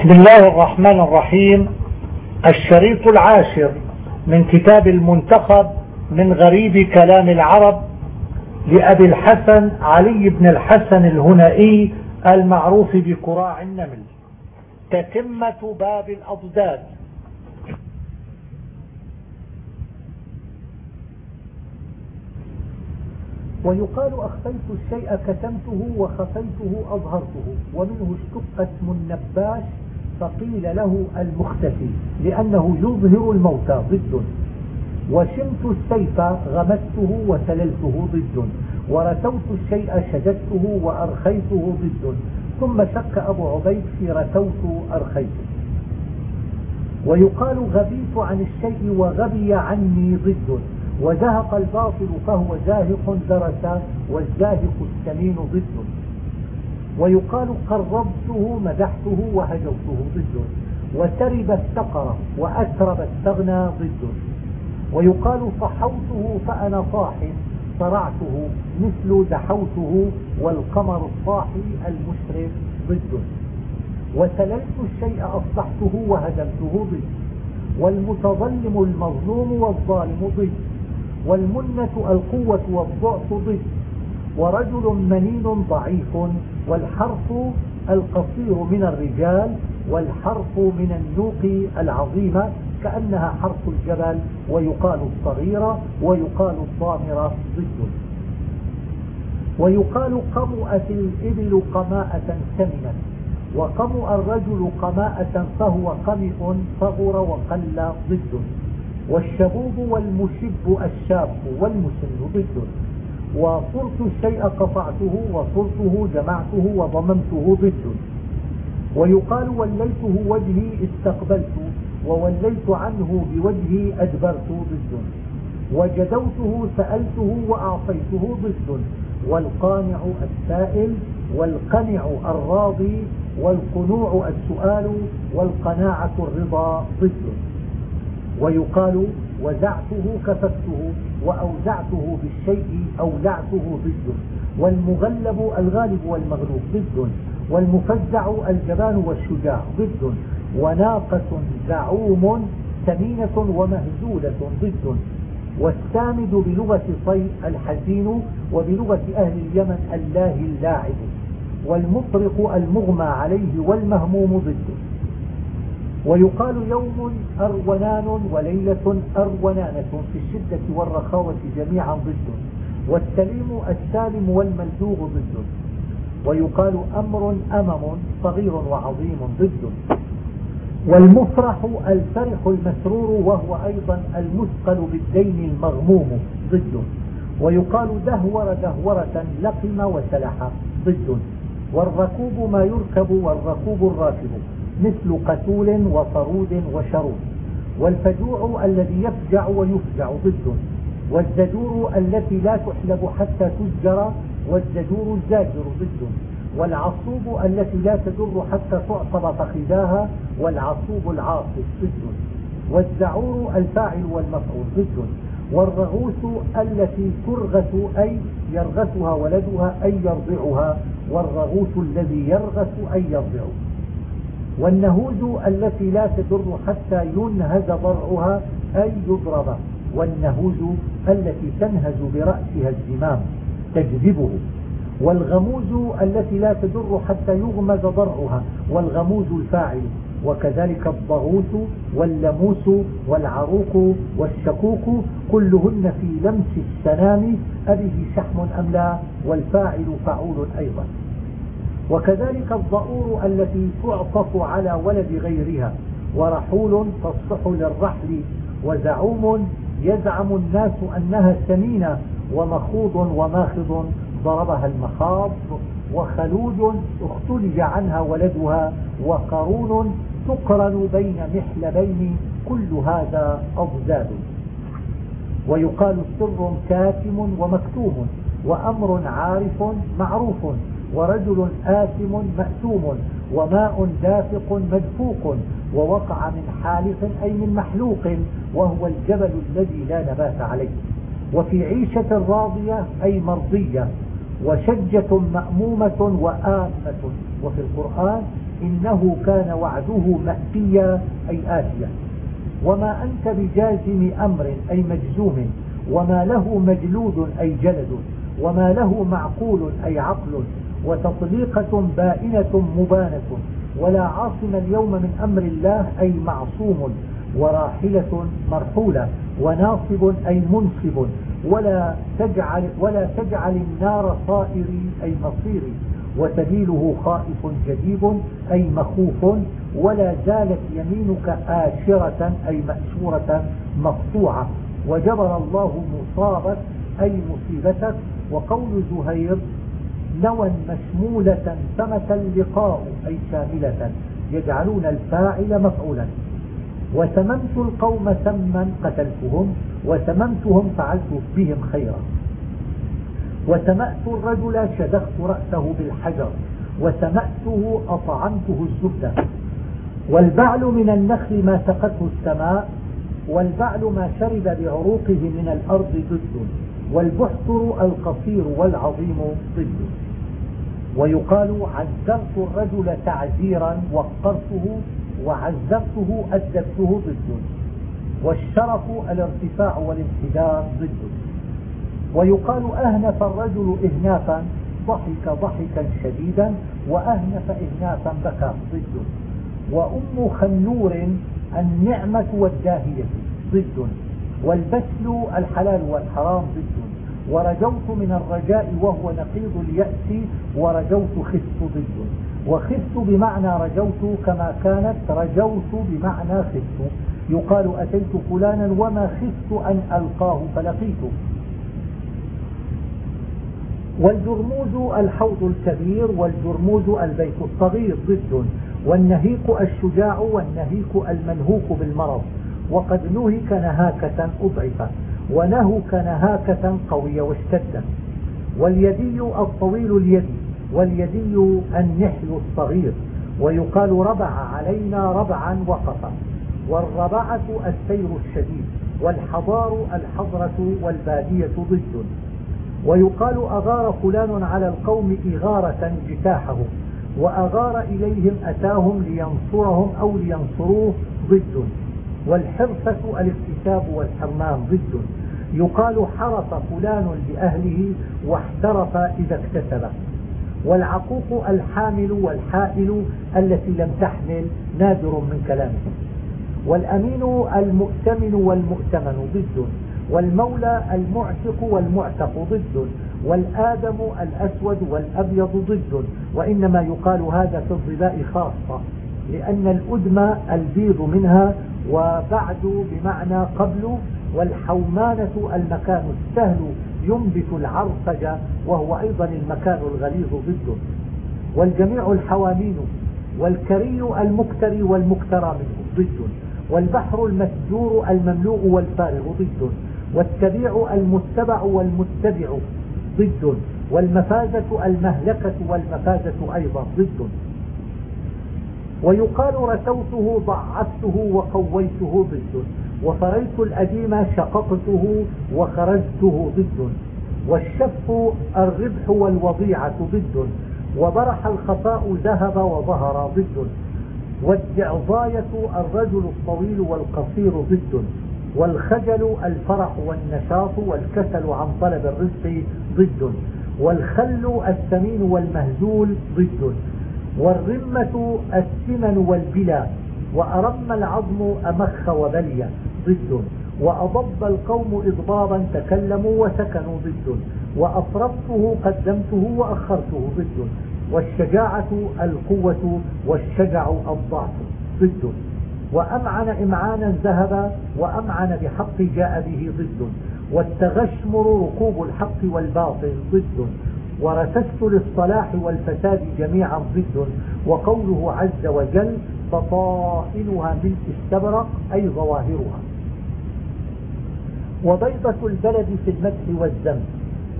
بسم الله الرحمن الرحيم. الشريط العاشر من كتاب المنتخب من غريب كلام العرب لأبي الحسن علي بن الحسن الهنائي المعروف بكراع النمل. تتمة باب الأضداد. ويقال أخفيت الشيء كتمته وخفيته أظهرته ومنه اشتق اسم النباش فقيل له المختفي لأنه يظهر الموتى ضد. وشمت السيف غمسته وسللته ضد. ورتوت الشيء شددته وأرخيته ضد. ثم شك أبو عبيد في رتوت أرخيته. ويقال غبيت عن الشيء وغبي عني ضد. وزهق الباطل فهو زاهق درس والزاهق السمين ضد. ويقال قربته مدحته وهجوته ضد. وترب استقر وأترب استغنى ضد. ويقال صحوته فأنا صاح صرعته مثل دحوته والقمر الصاحي المشرف ضد. وسللت الشيء أصلحته وهدمته ضد. والمتظلم المظلوم والظالم ضد. والمنة القوة والضعف ضد. ورجل منين ضعيف والحرف القصير من الرجال والحرف من النوق العظيمة كأنها حرف الجبل ويقال الصغيرة ويقال الضامرة ضد. ويقال قمؤت الإبل قماءة سمنة وقمؤ الرجل قماءة فهو قمئ صغر وقل ضد. والشبوب والمشب الشاب والمسن ضد. وصرت الشيء قطعته وصرته جمعته وضممته ضد ويقال وليته وجهي استقبلت ووليت عنه بوجهي أدبرت ضد وجدوته سألته وأعطيته ضد. والقانع السائل والقنع الراضي والقنوع السؤال والقناعة الرضا ضد ويقال وزعته كففته وأوزعته بالشيء أولعته ضد. والمغلب الغالب والمغلوب ضد. والمفزع الجبان والشجاع ضد. وناقة زعوم سمينة ومهزولة ضد. والسامد بلغة صي الحزين وبلغة أهل اليمن الله اللاعب. والمطرق المغمى عليه والمهموم ضده ويقال يوم أرونان وليلة أرونانة في الشدة والرخاوة جميعا ضد والسليم السالم والملدوغ ضد. ويقال أمر أمم صغير وعظيم ضد. والمفرح الفرح المسرور وهو أيضا المثقل بالدين المغموم ضد. ويقال دهور دهورة لقم وسلح ضد. والركوب ما يركب والركوب الراكب. مثل قتول وطرود وشرود. والفجوع الذي يفجع ويفجع ضد والزجور التي لا تحلب حتى تزجر والزجور الزاجر ضد والعصوب التي لا تدر حتى تعصب فخذاها والعصوب العاصب ضد والزعور الفاعل والمفعول ضد والرغوث التي ترغث أي يرغثها ولدها أي يرضعها والرغوث الذي يرغث أي يرضع والنهوز التي لا تدر حتى ينهز ضرعها أي يضرب والنهوز التي تنهز برأسها الزمام تجذبه والغموز التي لا تدر حتى يغمز ضرعها والغموز الفاعل وكذلك الضغوث واللموس والعروق والشكوك كلهن في لمس السنام أبه شحم أم لا؟ والفاعل فعول أيضا. وكذلك الضؤور التي تعطف على ولد غيرها ورحول تصلح للرحل وزعوم يزعم الناس أنها سمينة ومخوض وماخض ضربها المخاض وخلود اختلج عنها ولدها وقرون تقرن بين محلبين كل هذا أضداد. ويقال سر كاتم ومكتوم وأمر عارف معروف. ورجل آثم مأثوم وماء دافق مدفوق ووقع من حالق أي من محلوق وهو الجبل الذي لا نبات عليه. وفي عيشة راضية أي مرضية وشجة مأمومة وآمة وفي القرآن إنه كان وعده مأتيا أي آتيا. وما أنت بجازم أمر أي مجزوم وما له مجلود أي جلد وما له معقول أي عقل وتطليقة بائنة مبانة ولا عاصم اليوم من أمر الله أي معصوم وراحلة مرحولة وناصب أي منصب ولا تجعل, ولا تجعل النار صائري أي مصيري وسبيله خائف جديب أي مخوف ولا زالت يمينك آشرة أي مأشورة مقطوعة. وجبر الله مصابك أي مصيبتك وقول زهير نوى مشمولة سمة اللقاء أي شاملة. يجعلون الفاعل مفعولا. وسممت القوم سما قتلتهم وسممتهم فعلت بهم خيرا. وسمأت الرجل شدخت رأسه بالحجر وسمأته أطعمته الزبدة. والبعل من النخل ما سقته السماء والبعل ما شرب بعروقه من الأرض ضد والبحتر القصير والعظيم ضد. ويقال عذرت الرجل تعزيرا وقرته وعذرته أدبته ضد. والشرف الارتفاع والانحدار ضد. ويقال أهنف الرجل إهنافا ضحك ضحكا شديدا وأهنف إهنافا بكى ضد. وأم خنور النعمة والداهية ضد. والبسل الحلال والحرام ضد. ورجوت من الرجاء وهو نقيض اليأس ورجوت خفت ضد. وخفت بمعنى رجوت كما كانت رجوت بمعنى خفت. يقال أتيت فلانا وما خفت أن ألقاه فلقيته. والجرموز الحوض الكبير والجرموز البيت الصغير ضد. والنهيق الشجاع والنهيك المنهوك بالمرض. وقد نهك نهاكة أضعف ونهك نهاكة قوية واشتد. واليدي الطويل اليدي واليدي النحل الصغير. ويقال ربع علينا ربعا وقفا. والربعة السير الشديد والحضار الحضرة والبادية ضد. ويقال أغار فلان على القوم إغارة جتاحه. وأغار إليهم أتاهم لينصرهم أو لينصروه ضد. والحرفة الاكتساب والحرمان ضد. يقال حرف فلان لأهله واحترف إذا اكتسب. والعقوق الحامل والحائل التي لم تحمل نادر من كلامه. والأمين المؤتمن والمؤتمن ضد والمولى المعتق والمعتق ضد والآدم الأسود والأبيض ضد. وإنما يقال هذا في الظباء خاصة لأن الأدم البيض منها وبعد بمعنى قبل والحومانة المكان السهل ينبت العرفج وهو أيضا المكان الغليظ ضده. والجميع الحوامين والكري المكتري والمكترى منه ضد والبحر المسجور المملوء والفارغ ضد والتبيع المتبع والمتبع ضد والمفازة المهلكة والمفازة أيضا ضد. ويقال رسوته ضعفته وقويته ضد. وفريت الأديم شققته وخرجته ضد. والشف الربح والوضيعة ضد. وبرح الخفاء ذهب وظهر ضد. والجعظاية الرجل الطويل والقصير ضد. والخجل الفرح والنشاط والكسل عن طلب الرزق ضد. والخل الثمين والمهزول ضد. والرمة السمن والبلا وأرم العظم أمخ وبلي ضد وأضب القوم إضبابا تكلموا وسكنوا ضد وأفرطته قدمته وأخرته ضد والشجاعة القوة والشجع الضعف ضد. وأمعن إمعانا ذهب وأمعن بحق جاء به ضد والتغشمر ركوب الحق والباطل ضد. ورسست للصلاح والفساد جميعا ضد وقوله عز وجل بطائنها من استبرق أي ظواهرها. وبيضة البلد في المدح والذم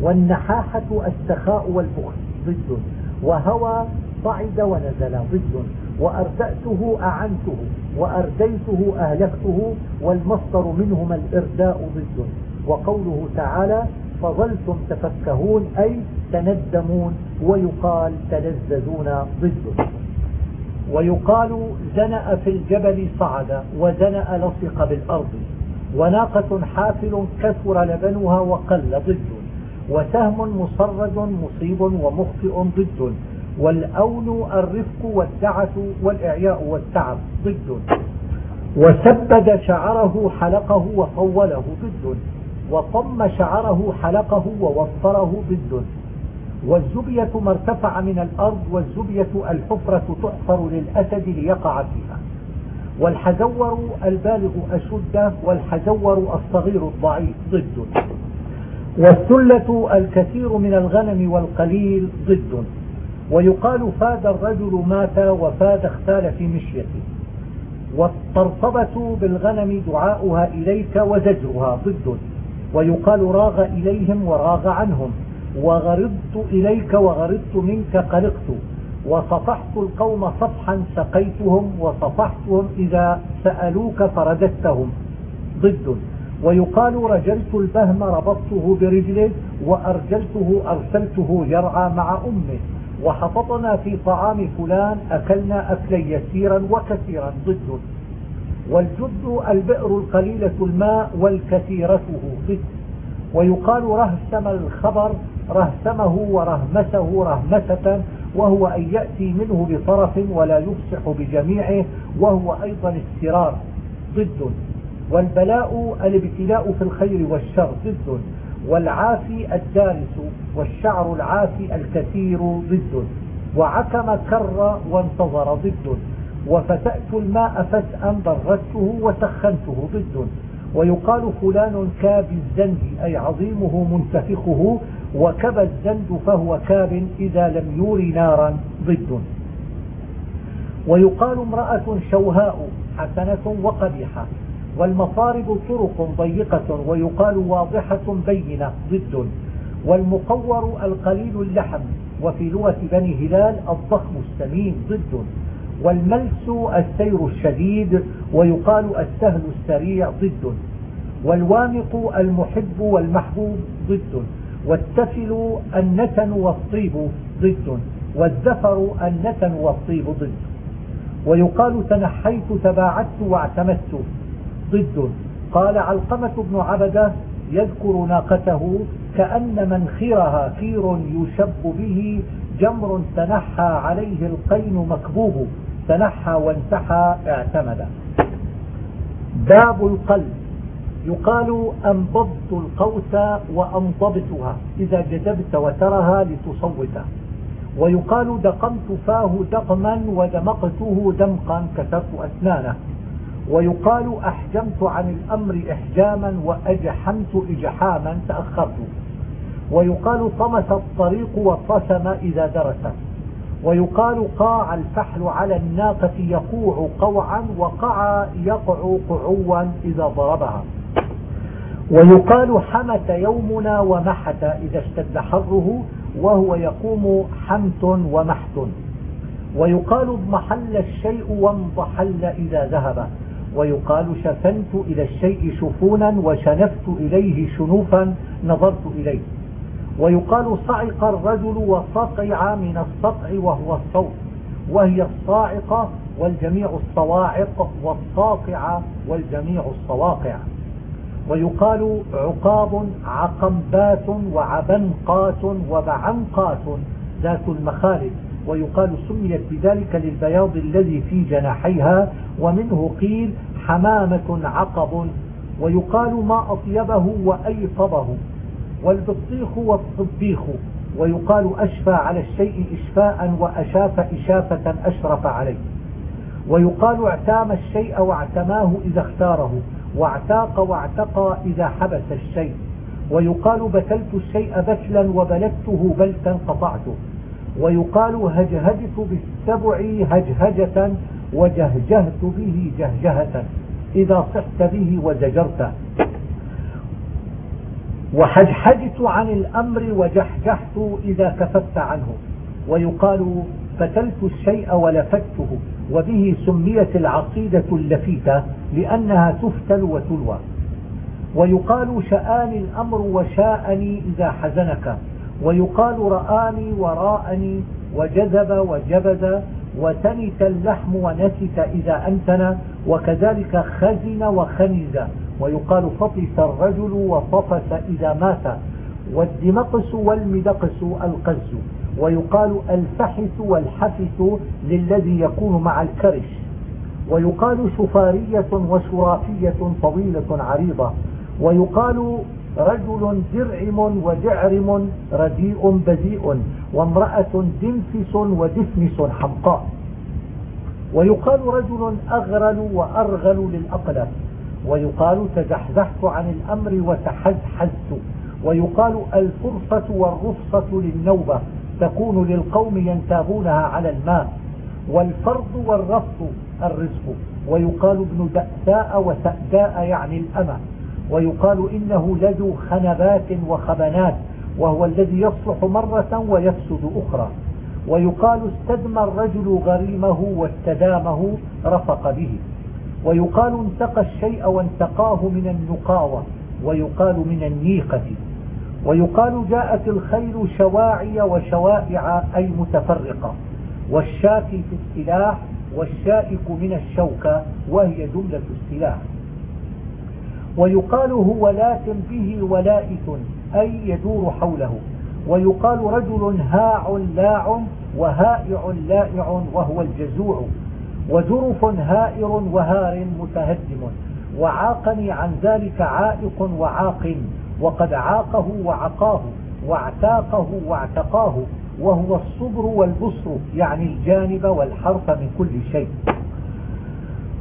والنحاحة السخاء والبخل ضد وهوى صعد ونزل ضد وأردأته أعنته وأرديته أهلكته والمصدر منهما الإرداء ضد. وقوله تعالى فظلتم تفكهون أي تندمون ويقال تلذذون ضده. ويقال زنأ في الجبل صعد وزنأ لصق بالأرض. وناقة حافل كثر لبنها وقل ضد. وسهم مصرد مصيب ومخطئ ضد. والأول الرفق والدعة والإعياء والتعب ضد. وسبد شعره حلقه وطوله ضد. وطم شعره حلقه ووفره ضد والزبية ما ارتفع من الأرض والزبية الحفرة تحفر للأسد ليقع فيها. والحزور البالغ أشد والحزور الصغير الضعيف ضد. والثلة الكثير من الغنم والقليل ضد. ويقال فاد الرجل مات وفاد اختال في مشيته. والطرطبة بالغنم دعاؤها إليك وزجرها ضد. ويقال راغ إليهم وراغ عنهم وغرضت إليك وغرضت منك قلقت وصفحت القوم صفحا سقيتهم وصفحتهم إذا سألوك فرددتهم. ضد. ويقال رجلت البهم ربطته برجله وأرجلته أرسلته يرعى مع أمه. وحفظنا في طعام فلان أكلنا أكلا يسيرا وكثيرا. ضد. والجد البئر القليلة الماء والكثيرته ضد ويقال رهسم الخبر رهسمه ورهمسه رهمسة وهو أن يأتي منه بطرف ولا يفسح بجميعه وهو أيضا استرار ضد. والبلاء الابتلاء في الخير والشر ضد. والعافي الدارس والشعر العافي الكثير ضد. وعكم كر وانتظر ضد. وفتأت الماء فتأا بردته وسخنته ضد. ويقال فلان كاب الزند أي عظيمه منتفخه وكب الزند فهو كاب إذا لم يور نارا ضد. ويقال امرأة شوهاء حسنة وقبيحة والمصارب طرق ضيقة ويقال واضحة بينة ضد. والمقور القليل اللحم وفي لغة بني هلال الضخم السمين ضد. والملس السير الشديد ويقال السهل السريع ضد والوامق المحب والمحبوب ضد والتفل النتن والطيب ضد والزفر النتن والطيب ضد. ويقال تنحيت تباعدت واعتمدت ضد. قال علقمة بن عبدة يذكر ناقته كأن منخرها كير يشب به جمر تنحى عليه القين مكبوب. تنحى وانتحى اعتمد. باب القلب. يقال أنبضت القوس وأنضبتها إذا جذبت وترها لتصوته ويقال دقمت فاه دقما ودمقته دمقا كسرت أسنانه. ويقال أحجمت عن الأمر إحجاما وأجحمت إجحاما تأخرت. ويقال طمس الطريق واطسم إذا درست ويقال قاع الفحل على الناقة يقوع قوعا وقع يقع قعوا إذا ضربها. ويقال حمت يومنا ومحت إذا اشتد حره وهو يقوم حمت ومحت. ويقال اضمحل الشيء وانضحل إذا ذهب. ويقال شفنت إلى الشيء شفونا وشنفت إليه شنوفا نظرت إليه. ويقال صعق الرجل وصقع من الصقع وهو الصوت وهي الصاعقة والجميع الصواعق والصاقع والجميع الصواقع. ويقال عقاب عقمبات وعبنقات وبعنقات ذات المخالب. ويقال سميت بذلك للبياض الذي في جناحيها ومنه قيل حمامة عقب. ويقال ما أطيبه وأيطبه. والبطيخ والطبيخ ويقال أشفى على الشيء إشفاء وأشاف إشافة أشرف عليه. ويقال اعتام الشيء واعتماه إذا اختاره واعتاق واعتقى إذا حبس الشيء. ويقال بتلت الشيء بتلا وبلدته بلتا قطعته. ويقال هجهجت بالسبع هجهجة وجهجهت به جهجهة. إذا صحت به وزجرت. وحجحجت عن الأمر وجحجحت إذا كففت عنه. ويقال فتلت الشيء ولفته وبه سميت العقيدة اللفيتة لأنها تفتل وتلوى. ويقال شآني الأمر وشاءني إذا حزنك. ويقال رآني وراءني وجذب وجبذ وتنت اللحم ونتت إذا أنتن وكذلك خزن وخنز. ويقال فطس الرجل وفطس إذا مات والدمقس والمدقس القز ويقال الفحث والحفث للذي يكون مع الكرش ويقال شفارية وشرافية طويلة عريضة ويقال رجل درعم ودعرم رديء بذيء وامرأة دنفس ودفنس حمقاء ويقال رجل أغرل وأرغل للأقلم ويقال تزحزحت عن الأمر وتحزحزت ويقال الفرصة والرفصة للنوبة تكون للقوم ينتابونها على الماء والفرض والرفض الرزق. ويقال ابن دأساء وسأداء يعني الأمة. ويقال إنه لذو خنبات وخبنات وهو الذي يصلح مرة ويفسد أخرى. ويقال استدمى الرجل غريمه واستدامه رفق به. ويقال انتقى الشيء وانتقاه من النقاوة ويقال من النيقة. ويقال جاءت الخيل شواعي وشوائع أي متفرقة. والشاكي في السلاح والشائك من الشوكة وهي جملة السلاح. ويقال هو لات به ولائت أي يدور حوله. ويقال رجل هاع لاع وهائع لائع وهو الجزوع. وجرف هائر وهار متهدم وعاقني عن ذلك عائق وعاق وقد عاقه وعقاه واعتاقه واعتقاه وهو الصبر والبصر يعني الجانب والحرف من كل شيء.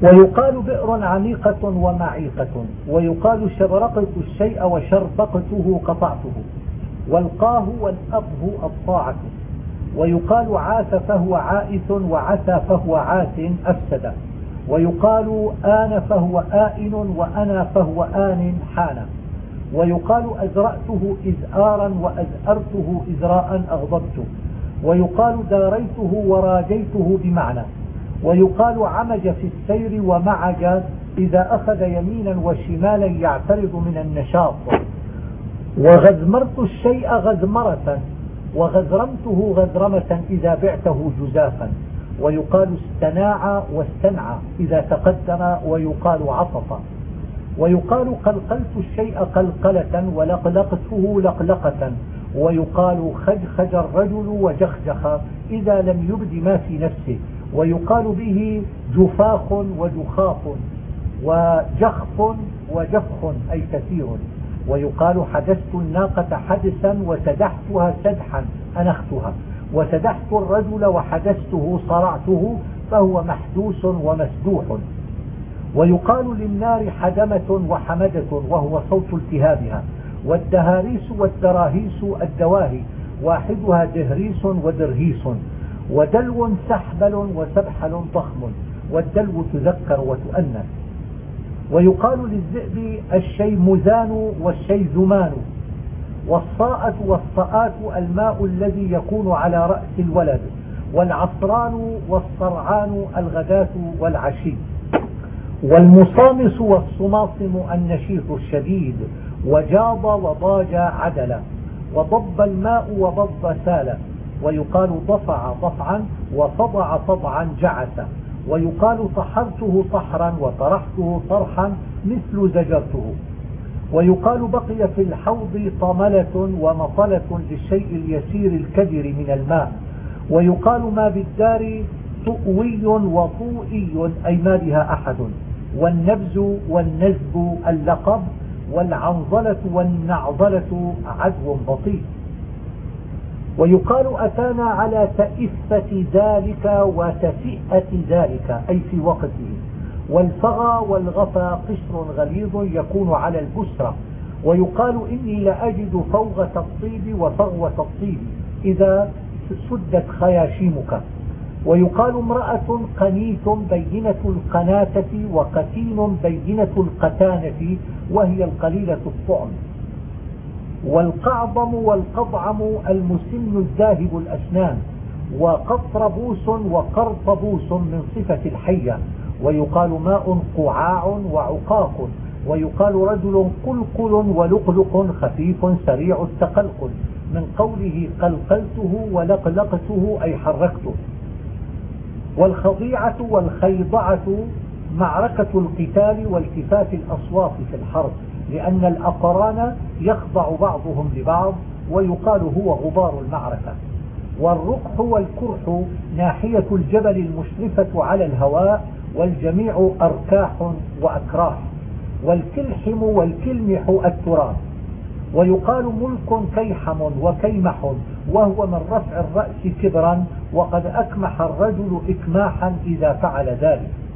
ويقال بئر عميقة ومعيقة ويقال شبرقت الشيء وشربقته قطعته والقاه والأبه الطاعة ويقال عاث فهو عائث وعثى فهو عاث أفسد. ويقال آن فهو آئن وأنا فهو آن حان. ويقال أزرأته إزآرا وأزأرته إزراء أغضبته ويقال داريته وراجيته بمعنى. ويقال عمج في السير ومعج إذا أخذ يمينا وشمالا يعترض من النشاط. وغزمرت الشيء غزمرة. وغزرمته غزرمة إذا بعته جزافا ويقال استناع واستنعى إذا تقدم ويقال عطف. ويقال قلقلت الشيء قلقلة ولقلقته لقلقة ويقال خجخج الرجل وجخجخ إذا لم يبد ما في نفسه ويقال به جفاخ وجخاف وجخف وجفخ أي كثير. ويقال حدثت الناقة حدثا وسدحتها سدحا أنختها وسدحت الرجل وحدثته صرعته فهو محدوس ومسدوح. ويقال للنار حدمة وحمدة وهو صوت التهابها. والدهاريس والدراهيس الدواهي واحدها دهريس ودرهيس. ودلو سحبل وسبحل ضخم. والدلو تذكر وتؤنث. ويقال للذئب الشيء مزان والشيء زمان والصاءة والصآت الماء الذي يكون على رأس الولد والعصران والصرعان الغداة والعشي. والمصامص والصماصم النشيط الشديد وجاض وضاج عدل وضب الماء وضب سال ويقال ضفع ضفعا وفضع فضعا جعس ويقال طحرته طحرا وطرحته طرحا مثل زجرته. ويقال بقي في الحوض طملة ومطلة للشيء اليسير الكدر من الماء. ويقال ما بالدار طؤوي وطوئي أي ما بها أحد. والنبز والنزب اللقب والعنظلة والنعظلة عدو بطيء. ويقال أتانا على تئفة ذلك وتفئة ذلك أي في وقته. والفغى والغفى قشر غليظ يكون على البسرة ويقال إني لأجد فوغة الطيب وفغوة الطيب إذا سدت خياشيمك. ويقال امرأة قنيت بينة القناتة وقتين بينة القتانة وهي القليلة الطعم. والقعظم والقضعم المسن الذاهب الأسنان وقطربوس وقرطبوس من صفة الحية ويقال ماء قعاع وعقاق ويقال رجل قلقل ولقلق خفيف سريع التقلقل من قوله قلقلته ولقلقته أي حركته. والخضيعة والخيضعة معركة القتال والتفات الأصوات في الحرب. لأن الأقران يخضع بعضهم لبعض ويقال هو غبار المعركة. والرقح والكرح ناحية الجبل المشرفة على الهواء والجميع أركاح وأكراح. والكلحم والكلمح التراب. ويقال ملك كيحم وكيمح وهو من رفع الرأس كبرا وقد أكمح الرجل إكماحا إذا فعل ذلك.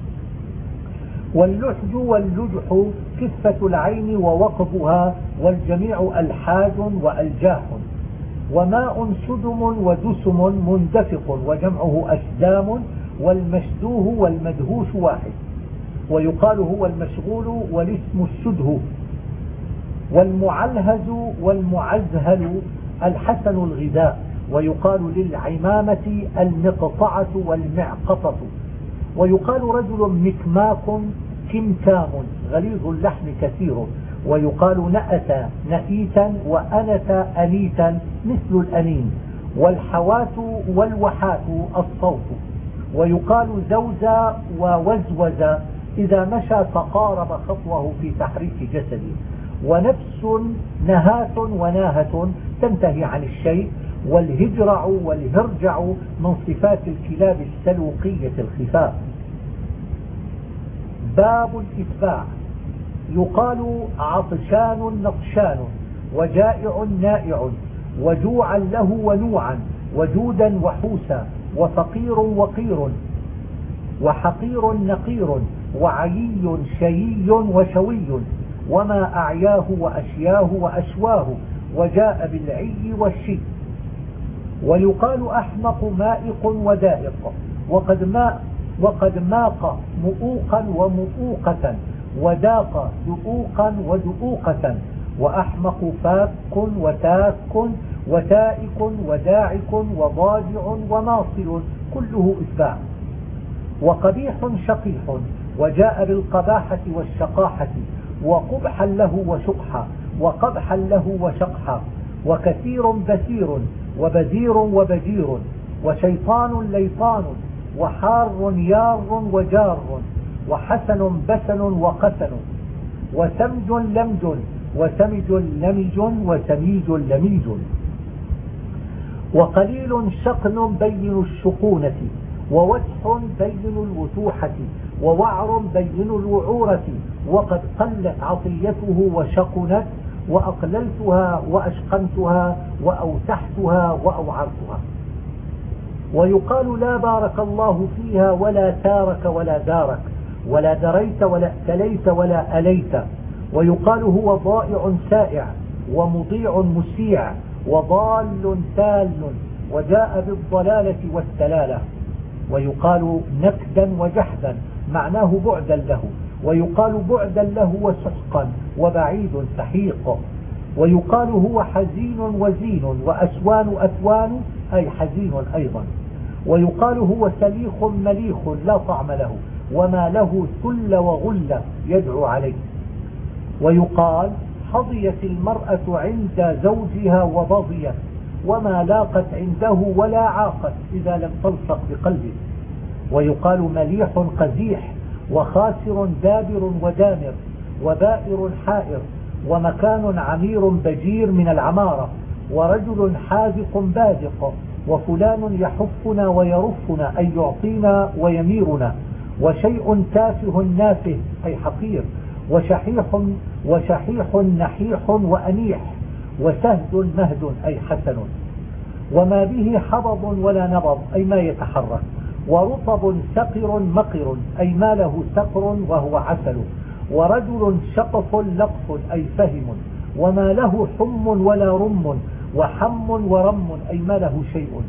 واللحج واللجح كفة العين ووقفها والجميع ألحاج وألجاح وماء سدم ودسم مندفق وجمعه أسدام والمشدوه والمدهوش واحد ويقال هو المشغول والاسم السده والمعلهز والمعزهل الحسن الغذاء ويقال للعمامة المقطعة والمعقطة ويقال رجل مكماق كمكام غليظ اللحم كثير ويقال نأت نئيتا وأنت أنيتا مثل الأنين والحوات والوحات الصوت. ويقال زوز ووزوز إذا مشى تقارب خطوه في تحريك جسده ونفس نهاة وناهة تنتهي عن الشيء والهجرع والهرجع من صفات الكلاب السلوقية الخفاف. باب الإتباع. يقال عطشان نطشان وجائع نائع وجوعا له ونوعا وجودا وحوسا وفقير وقير وحقير نقير وعيي شيي وشوي وما أعياه وأشياه وأشواه وجاء بالعي والشي. ويقال أحمق مائق ودائق وقد, ما وقد ماق مؤوقا ومؤوقة وداق دؤوقا ودؤوقة وأحمق فاك وتاك وتائك وداعك وضاجع وماصل كله إتباع وقبيح شقيح وجاء بالقباحة والشقاحة وقبحا له وشقحا وقبحا له وشقحا وكثير بثير وبذير وبجير وشيطان ليطان. وحار يار وجار وحسن بسن وقسن وسمج لمج وسمج لمج وسميج لميج وقليل شقن بين الشقونة ووسح بين الوتوحة ووعر بين الوعورة وقد قلت عطيته وشقنت وأقللتها وأشقنتها وأوسحتها وأوعرتها ويقال لا بارك الله فيها ولا تارك ولا دارك ولا دريت ولا اتليت ولا أليت. ويقال هو ضائع سائع ومضيع مسيع وضال تال وجاء بالضلالة والتلالة. ويقال نكدا وجحدا معناه بعدا له. ويقال بعدا له وسحقا وبعيد سحيق. ويقال هو حزين وزين وأسوان أثوان أي حزين أيضا. ويقال هو سليخ مليخ لا طعم له وما له ثل وغل يدعو عليه. ويقال حظيت المرأة عند زوجها وبضيت وما لاقت عنده ولا عاقت إذا لم تلصق بقلبه. ويقال مليح قزيح وخاسر دابر ودامر وبائر حائر ومكان عمير بجير من العمارة ورجل حاذق بازق. وفلان يحفنا ويرفنا أي يعطينا ويميرنا. وشيء تافه نافه أي حقير. وشحيح, وشحيح نحيح وأنيح. وسهد مهد أي حسن. وما به حبض ولا نبض أي ما يتحرك. ورطب سقر مقر أي ما له سقر وهو عسل. ورجل شقف لقف أي فهم. وما له حم ولا رم وحم ورم أي ما له شيء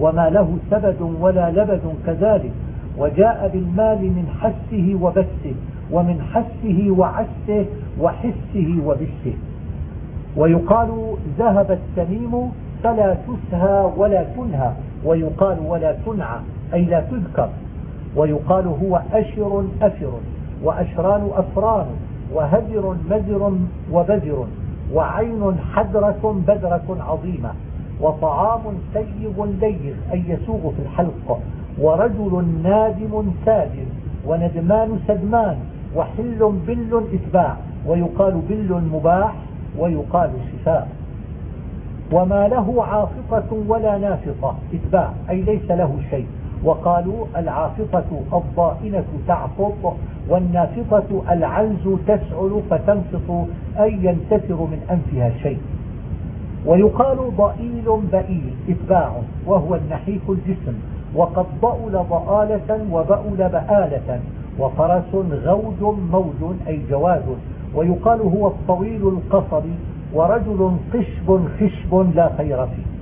وما له سبد ولا لبد كذلك. وجاء بالمال من حسه وبسه ومن حسه وعسه وحسه وبسه. ويقال ذهب التميم فلا تسهى ولا تنهى. ويقال ولا تنعى أي لا تذكر. ويقال هو أشر أفر وأشران أفران وهجر مزر وبزر وعين حدرة بدرة عظيمة وطعام سيب ليغ أي يسوغ في الحلق ورجل نادم سادم وندمان سدمان وحل بل إتباع ويقال بل مباح ويقال شفاء وما له عاصفة ولا نافطة إتباع أي ليس له شيء وقالوا العاصفة الضائنة تعفط والنافطة العلز تسعل فتنفط أي ينتثر من أنفها شيء. ويقال ضئيل بئيل إتباع وهو النحيف الجسم. وقد ضأل ضآلة وبأل بآلة. وفرس غوج موج أي جواد ويقال هو الطويل القصر ورجل قشب خشب لا خير فيه.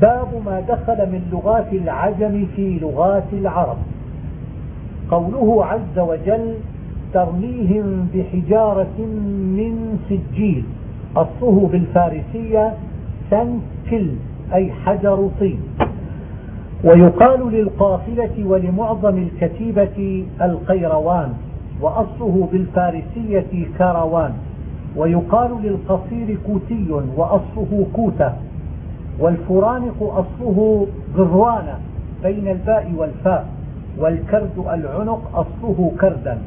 باب ما دخل من لغات العجم في لغات العرب. قوله عز وجل ترميهم بحجارة من سجيل. أصله بالفارسية سنكل أي حجر طين. ويقال للقافلة ولمعظم الكتيبة القيروان وأصله بالفارسية كروان. ويقال للقصير كوتي وأصله كوتة والفرانق أصله غروانة بين الباء والفاء والكرد العنق أصله كردا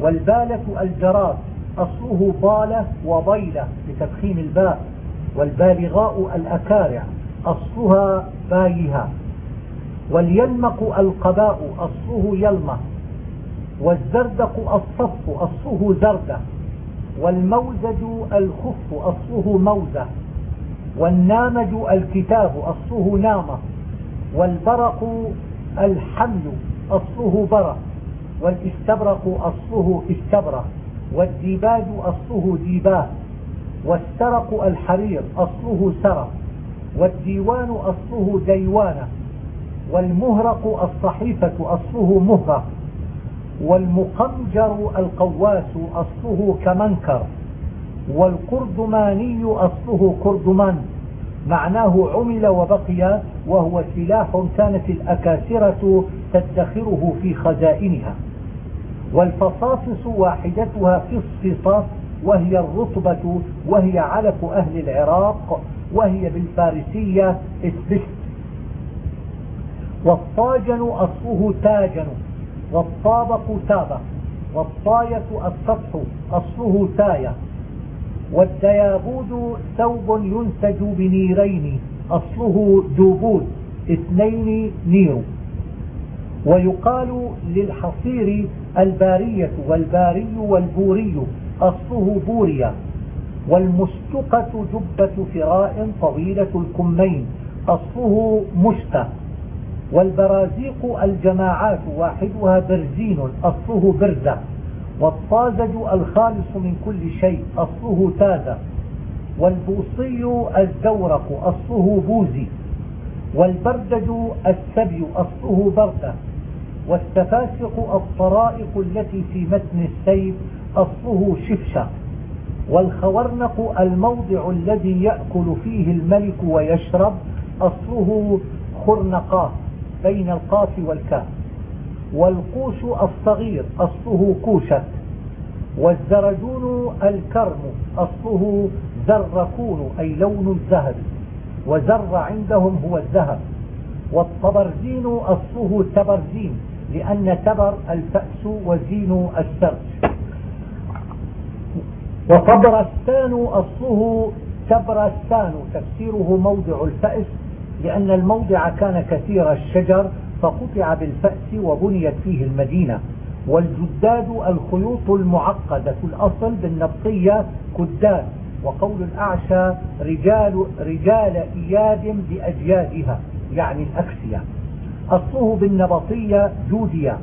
والبالة الجراد أصله ضالة وضيلة بتفخيم الباء والبالغاء الأكارع أصلها بايها واليلمق القباء أصله يلمه والزردق الصف أصله زردة والموزج الخف أصله موزة. والنامج الكتاب أصله نامة والبرق الحمل أصله برق والاستبرق أصله استبرق والديباج أصله ديباه والسرق الحرير أصله سرق والديوان أصله ديوانة والمهرق الصحيفة أصله مهرق والمقنجر القواس أصله كمنكر. والقردماني أصله قردمان معناه عمل وبقي وهو سلاح كانت الأكاسرة تدخره في خزائنها. والفصاصص واحدتها فصفصة وهي الرطبة وهي علف أهل العراق وهي بالفارسية اسبست والطاجن أصله تاجن والطابق تابة والطاية السطح أصله تاية. والديابود ثوب ينسج بنيرين أصله دوبود اثنين نير ويقال للحصير البارية والباري والبوري أصله بوريا. والمستقة جبة فراء طويلة الكمين أصله مشتى والبرازيق الجماعات واحدها برزين أصله برزة. والطازج الخالص من كل شيء أصله تازة والبوصي الزورق أصله بوزي. والبردج السبي أصله بردة. والسفاسق الطرائق التي في متن السيف أصله شفشة. والخورنق الموضع الذي يأكل فيه الملك ويشرب أصله خرنقاه بين القاف والكاف. والقوش الصغير أصله كوشة والزرجون الكرم أصله زركون أي لون الذهب. وزر عندهم هو الذهب. والطبرزين أصله تبرزين لأن تبر الفأس وزين السرج. وطبرستان أصله تبرستان تفسيره موضع الفأس لأن الموضع كان كثير الشجر فقطع بالفأس وبنيت فيه المدينة والجداد الخيوط المعقدة الأصل بالنبطية كداد وقول الأعشى رجال, رجال إياد بأجيادها يعني الأكسية. أصله بالنبطية جوديا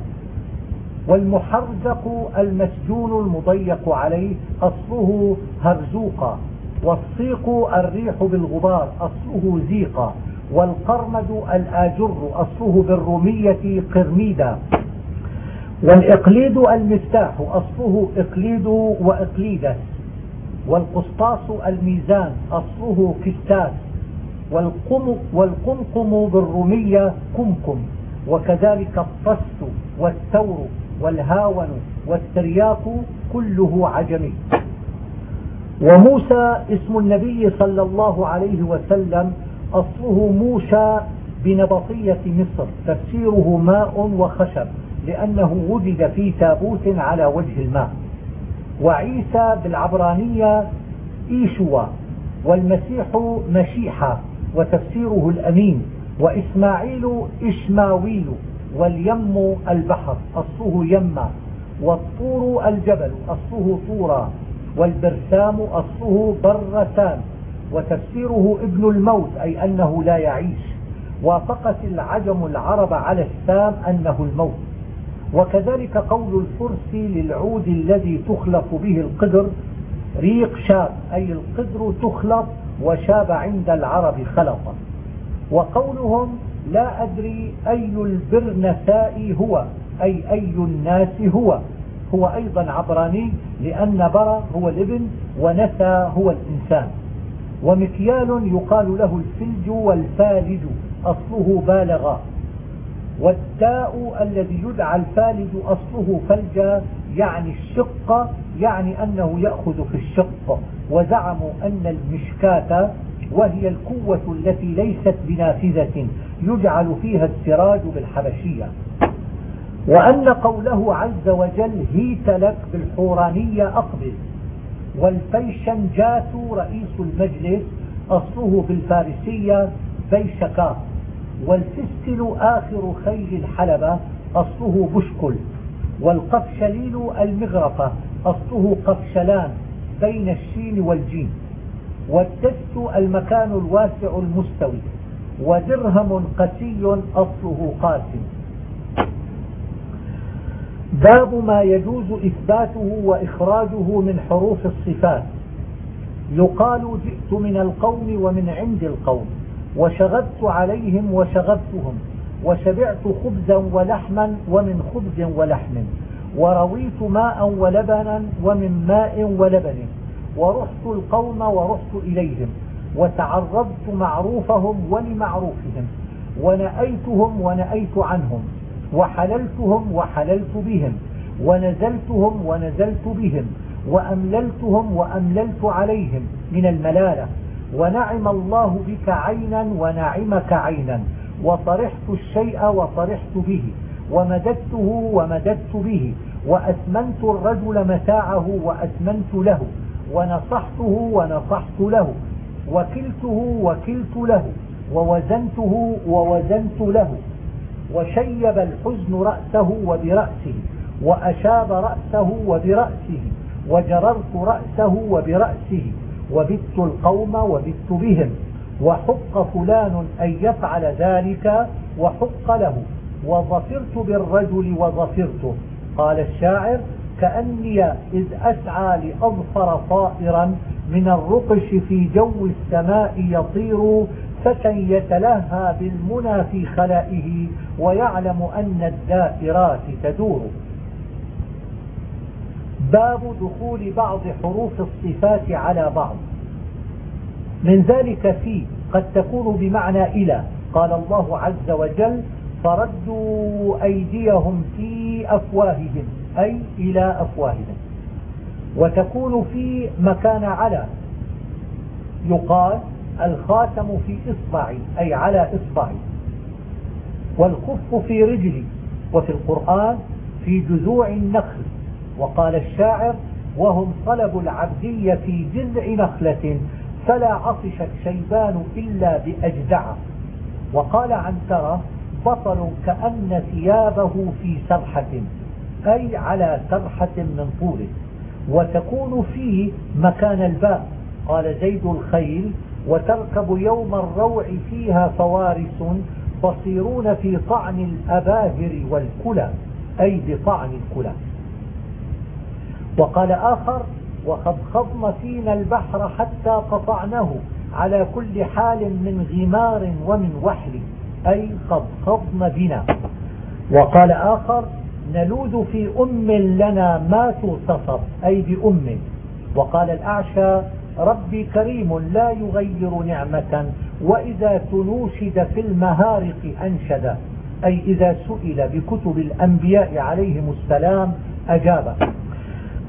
والمحرزق المسجون المضيق عليه أصله هرزوقا والصيق الريح بالغبار أصله زيقا. والقرمد الآجر أصله بالرومية قرميدا. والإقليد المفتاح أصله إقليد وإقليدس والقسطاس الميزان أصله كستاس والقم والقمقم بالرومية كمكم وكذلك الطست والثور والهاون والترياق كله عجمي. وموسى اسم النبي صلى الله عليه وسلم أصله موشى بنبطية مصر تفسيره ماء وخشب لأنه وجد في تابوت على وجه الماء. وعيسى بالعبرانية إيشوا والمسيح مشيحة وتفسيره الأمين وإسماعيل إشماويل واليم البحر أصله يما والطور الجبل أصله طورا والبرسام أصله برسان وتفسيره ابن الموت أي أنه لا يعيش. وافقت العجم العرب على السام أنه الموت. وكذلك قول الفرسي للعود الذي تخلط به القدر ريق شاب أي القدر تخلط وشاب عند العرب خلطا وقولهم لا أدري أي البرنساء هو أي أي الناس هو. هو أيضا عبراني لأن برى هو الابن ونسى هو الإنسان. ومكيال يقال له الفلج والفالج أصله بالغ. والداء الذي يدعى الفالج أصله فلجا يعني الشق يعني أنه يأخذ في الشق. وزعموا أن المشكاة وهي القوة التي ليست بنافذة يجعل فيها السراج بالحبشية. وأن قوله عز وجل هيت لك بالحورانية أقبل. والفيشنجات رئيس المجلس أصله بالفارسية بيشكا والفستل آخر خيل الحلبة أصله بشكل. والقفشليل المغرفة أصله قفشلان بين الشين والجيم والتست المكان الواسع المستوي. ودرهم قسي أصله قاسم. باب ما يجوز إثباته وإخراجه من حروف الصفات. يقال جئت من القوم ومن عند القوم وشغبت عليهم وشغبتهم وشبعت خبزا ولحما ومن خبز ولحم ورويت ماء ولبنا ومن ماء ولبن ورحت القوم ورحت إليهم وتعرضت معروفهم ولمعروفهم ونأيتهم ونأيت عنهم. وحللتهم وحللت بهم ونزلتهم ونزلت بهم وأمللتهم وأمللت عليهم من الملالة. ونعم الله بك عينا ونعمك عينا وطرحت الشيء وطرحت به ومددته ومددت به وأثمنت الرجل متاعه وأثمنت له ونصحته ونصحت له وكلته وكلت له ووزنته ووزنت له. وشيب الحزن رأسه وبرأسه وأشاب رأسه وبرأسه وجررت رأسه وبرأسه وبت القوم وبت بهم وحق فلان أن يفعل ذلك وحق له وظفرت بالرجل وظفرته. قال الشاعر كأني إذ أسعى لأظفر طائرا من الرقش في جو السماء يطير فتى يتلهى بالمنى في خلائه ويعلم أن الدائرات تدور. باب دخول بعض حروف الصفات على بعض. من ذلك في قد تكون بمعنى إلى. قال الله عز وجل فردوا أيديهم في أفواههم. أي إلى أفواههم. وتكون في مكان على. يقال الخاتم في إصبعي أي على إصبعي. والخف في رجلي وفي القرآن في جذوع النخل. وقال الشاعر وهم طلبوا العبدية في جذع نخلة فلا عطش الشيبان إلا بأجدعه وقال عنترة بطل كأن ثيابه في سرحة أي على سرحة من طوله وتكون فيه مكان الباء قال زيد الخيل وتركب يوم الروع فيها فوارس بصيرون في طعن الأباهر والكلى أي بطعن الكلى. وقال آخر وخضخضن فينا البحر حتى قطعنه على كل حال من غمار ومن وحل أي خضخضن بنا. وقال آخر نلوذ في أم لنا ما توصف أي بأم. وقال الأعشى ربي كريم لا يغير نعمة وإذا تنوشد في المهارق أنشد. أي إذا سئل بكتب الأنبياء عليهم السلام أجاب.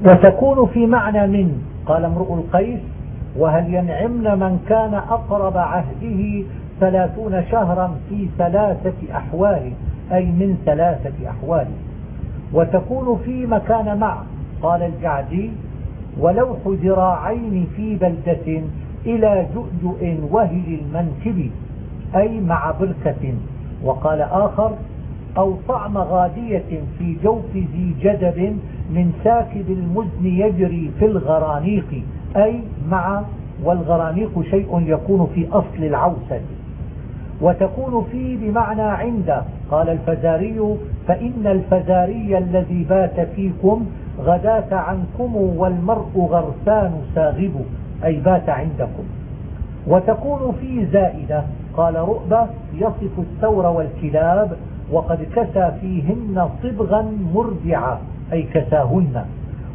وتكون في معنى من؟ قال امرؤ القيس وهل ينعمن من كان أقرب عهده ثلاثون شهرا في ثلاثة أحوال؟ أي من ثلاثة أحوال. وتكون في مكان مع قال الجعدي ولوح ذراعين في بلدة إلى جؤجؤ وهل المنكب أي مع بركة. وقال آخر أو طعم غادية في جوف ذي جدب من ساكب المزن يجري في الغرانيق أي مع والغرانيق شيء يكون في أصل العوسة وتكون في بمعنى عند قال الفزاري فإن الفزاري الذي بات فيكم غداة عنكم والمرء غرسان ساغب أي بات عندكم. وتكون في زائدة قال رؤبة يصف الثور والكلاب وقد كسى فيهن صبغا مربعا أي كساهن.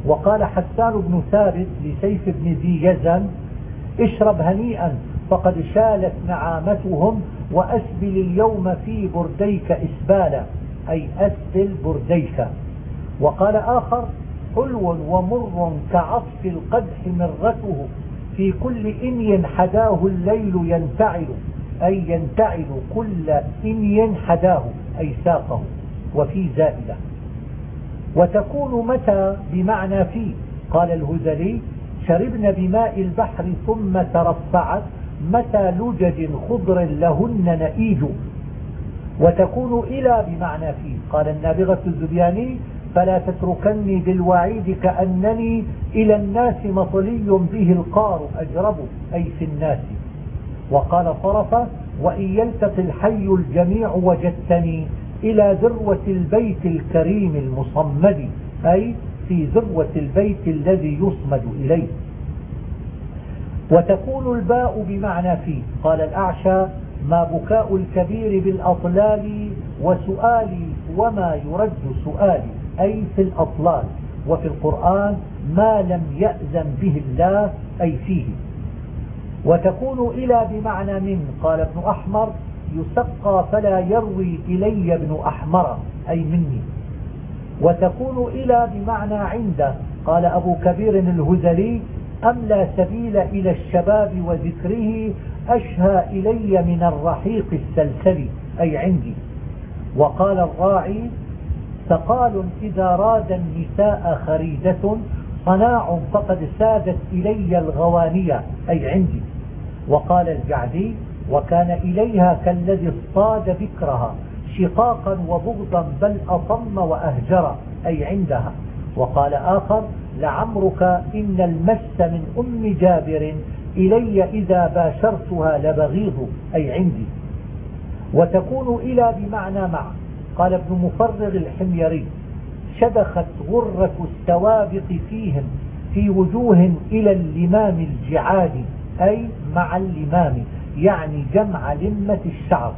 وقال حسان بن ثابت لسيف بن ذي يزن اشرب هنيئا فقد شالت نعامتهم وأسبل اليوم في برديك إسبالا أي أسبل برديك. وقال آخر حلو ومر كعصف القدح مرته في كل إني حداه الليل ينتعل أي ينتعل كل إني حداه أي ساقه. وفي زائدة. وتكون متى بمعنى في قال الهذلي شربن بماء البحر ثم ترفعت متى لجج خضر لهن نئيج؟ وتكون إلى بمعنى في قال النابغة الزبياني فلا تتركني بالوعيد كأنني إلى الناس مطلي به القار أجرب أي في الناس. وقال طرفة وإن يلتقي الحي الجميع وجدتني إلى ذروة البيت الكريم المصمد أي في ذروة البيت الذي يصمد إليه. وتكون الباء بمعنى في قال الأعشى ما بكاء الكبير بالأطلال وسؤالي وما يرد سؤالي أي في الأطلال. وفي القرآن ما لم يأذن به الله أي فيه. وتكون إلى بمعنى من قال ابن أحمر يسقى فلا يروي إلي ابن أحمر أي مني. وتكون إلى بمعنى عند قال أبو كبير الهذلي أم لا سبيل إلى الشباب وذكره أشهى إلي من الرحيق السلسل أي عندي. وقال الراعي ثقال إذا راد النساء خريدة صناع فقد سادت إلي الغوانية أي عندي. وقال الجعدي وكان إليها كالذي اصطاد بكرها شقاقا وبغضا بل أصم وأهجر أي عندها. وقال آخر لعمرك إن المس من أم جابر إلي إذا باشرتها لبغيض أي عندي. وتكون إلى بمعنى مع. قال ابن مفرغ الحميري شدخت غرة السوابق فيهم في وجوه إلى اللمام الجعاد أي مع اللمام يعني جمع لمة الشعر.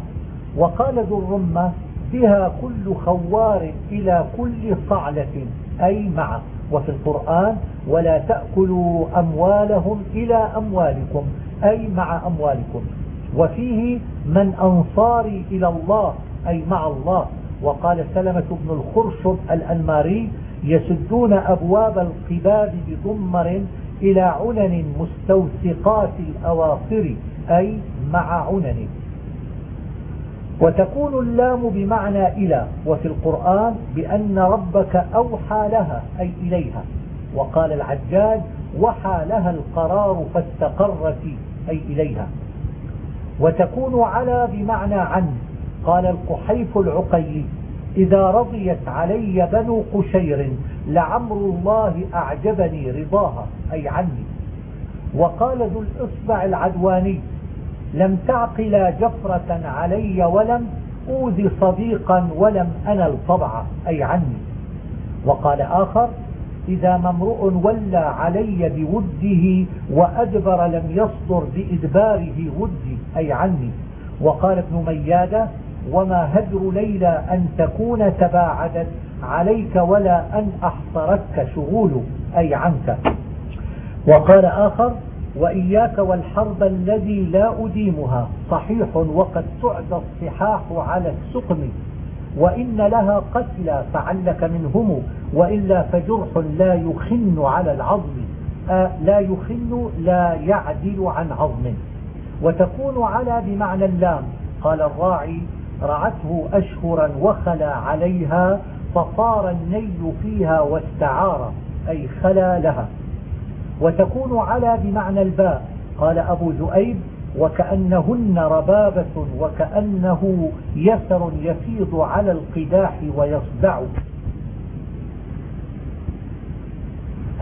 وقال ذو الرمة بها كل خوار إلى كل صعلة. أي مع وفي القرآن ولا تأكلوا أموالهم إلى أموالكم أي مع أموالكم. وفيه من أنصاري إلى الله أي مع الله. وقال سلمة بن الخرشب الأنماري يسدون أبواب القباب بضمر إلى عنن مستوثقات الأواصر أي مع عنن. وتكون اللام بمعنى إلى وفي القرآن بأن ربك أوحى لها أي إليها. وقال العجاج وحى لها القرار فاستقرت أي إليها. وتكون على بمعنى عن قال القحيف العقيلي. إذا رضيت علي بنو قشير لعمر الله أعجبني رضاها أي عني. وقال ذو الإصبع العدواني. لم تعقل جفرة علي ولم أوذي صديقا ولم أنل طبعا أي عني. وقال آخر إذا ممرؤ ولى علي بوده وأدبر لم يصدر بإدباره ودي أي عني. وقال ابن ميادة وما هجر ليلى أن تكون تباعدت عليك ولا أن أحصرتك شغول أي عنك. وقال آخر وإياك والحرب الذي لا أديمها. صحيح وقد تعدى الصحاح على السقم. وإن لها قتلى فعلك منهم وإلا فجرح لا يخن على العظم. آه لا يخن لا يعدل عن عظم. وتكون على بمعنى اللام. قال الراعي رعته أشهرا وخلا عليها فصار النيل فيها واستعار. أي خلا لها. وتكون على بمعنى الباء. قال أبو ذؤيب وكأنهن ربابة وكأنه يسر يفيض على القداح ويصدع.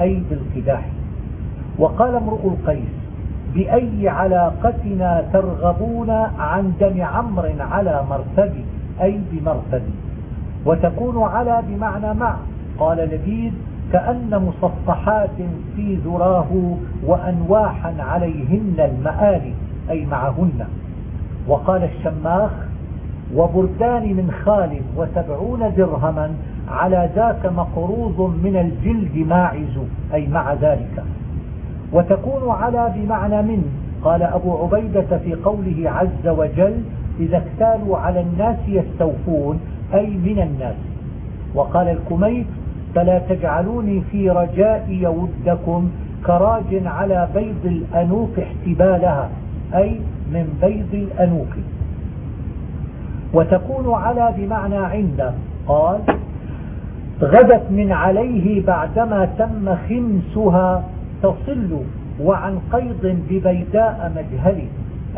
أي بالقداح. وقال امرؤ القيس بأي علاقتنا ترغبون عن دم عمر على مرتبي أي بمرتبي وتكون على بمعنى مع. قال لبيد كأن مصفحات في ذراه وأنواحا عليهن المآل أي معهن. وقال الشماخ وبردان من خال وسبعون درهما على ذاك مقروض من الجلد ماعز أي مع ذلك. وتكون على بمعنى من قال أبو عبيدة في قوله عز وجل إذا اكتالوا على الناس يستوفون أي من الناس. وقال الكميت فلا تجعلوني في رجاء يودكم كراج على بيض الأنوف احتبالها أي من بيض الأنوف وتكون على بمعنى عند قال غدت من عليه بعدما تم خمسها تصل وعن قيض ببيداء مجهل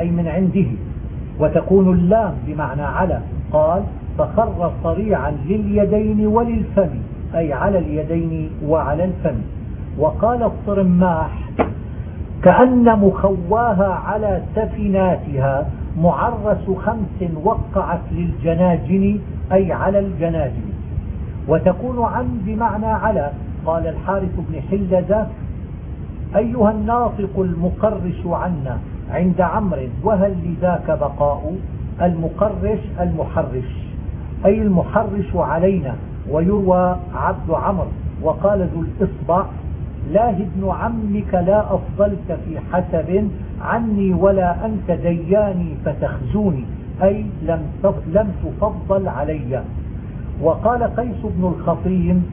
أي من عنده. وتكون اللام بمعنى على قال فخر صريعا لليدين وللفم. أي على اليدين وعلى الفم. وقال الصرماح كأن مخواها على سفناتها معرس خمس وقعت للجناجن أي على الجناجن. وتكون عن بمعنى على قال الحارث بن حلة أيها الناطق المقرش عنا عند عمرو وهل لذاك بقاء؟ المقرش المحرش أي المحرش علينا. ويروى عبد عمرو وقال ذو الإصبع لا ابن عمك لا أفضلت في حسب عني ولا أنت دياني فتخزوني أي لم لم تفضل علي. وقال قيس بن الخطيم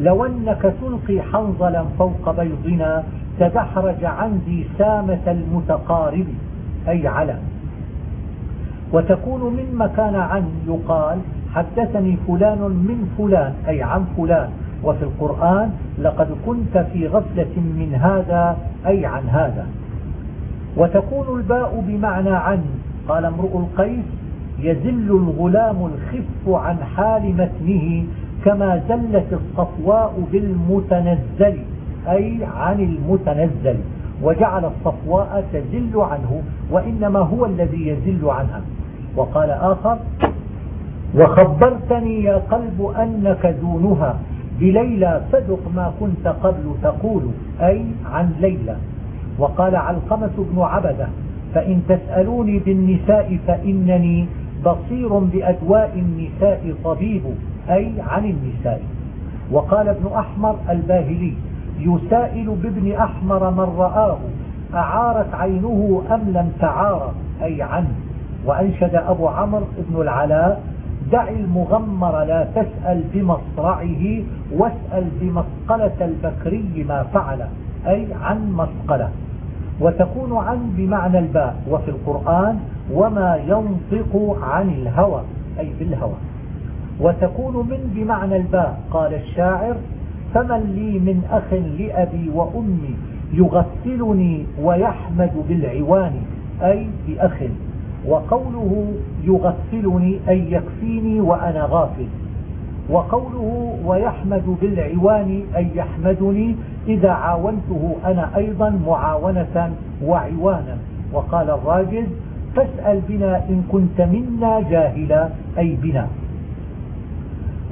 لو أنك تلقي حنظلا فوق بيضنا تدحرج عندي سامة المتقارب أي على وتكون من مكان عن يقال حدثني فلان من فلان أي عن فلان. وفي القرآن لقد كنت في غفلة من هذا أي عن هذا. وتكون الباء بمعنى عن. قال امرؤ القيس يزل الغلام الخف عن حال متنه كما زلت الصفواء بالمتنزل أي عن المتنزل. وجعل الصفواء تزل عنه وإنما هو الذي يزل عنها. وقال آخر وخبرتني يا قلب أنك دونها بليلى فذق ما كنت قبل تقول أي عن ليلى. وقال علقمة بن عبدة فإن تسألوني بالنساء فإنني بصير بأدواء النساء طبيب أي عن النساء. وقال ابن أحمر الباهلي يسائل بابن أحمر من رآه أعارت عينه أم لم تعار أي عنه. وأنشد أبو عمرو بن العلاء دع المغمر لا تسأل بمصرعه واسأل بمسقلة البكري ما فعل أي عن مسقلة وتكون عن بمعنى الباء وفي القرآن وما ينطق عن الهوى أي بالهوى. وتكون من بمعنى الباء قال الشاعر فمن لي من أخ لأبي وأمي يغسلني ويحمد بالعوان أي بأخ. وقوله يغسلني أي يكفيني وأنا غافل. وقوله ويحمد بالعوان أي يحمدني إذا عاونته أنا أيضا معاونة وعوانا. وقال الراجل فاسأل بنا إن كنت منا جاهلا أي بنا.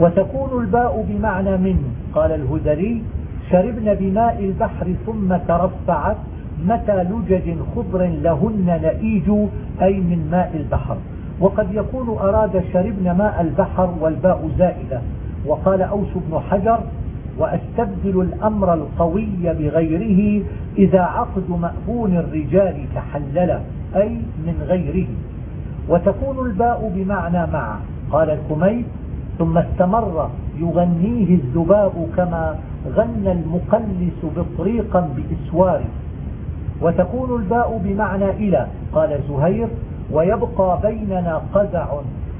وتكون الباء بمعنى من قال الهذلي شربن بماء البحر ثم ترفعت متى لجج خضر لهن نئيج أي من ماء البحر. وقد يكون أراد شربن ماء البحر والباء زائدة. وقال أوس بن حجر وأستبدل الأمر القوي بغيره إذا عقد مأبون الرجال تحلل أي من غيره. وتكون الباء بمعنى مع قال الكميت ثم استمر يغنيه الذباب كما غنى المقلس بطريقا بإسواره. وتكون الباء بمعنى إلى. قال زهير ويبقى بيننا قزع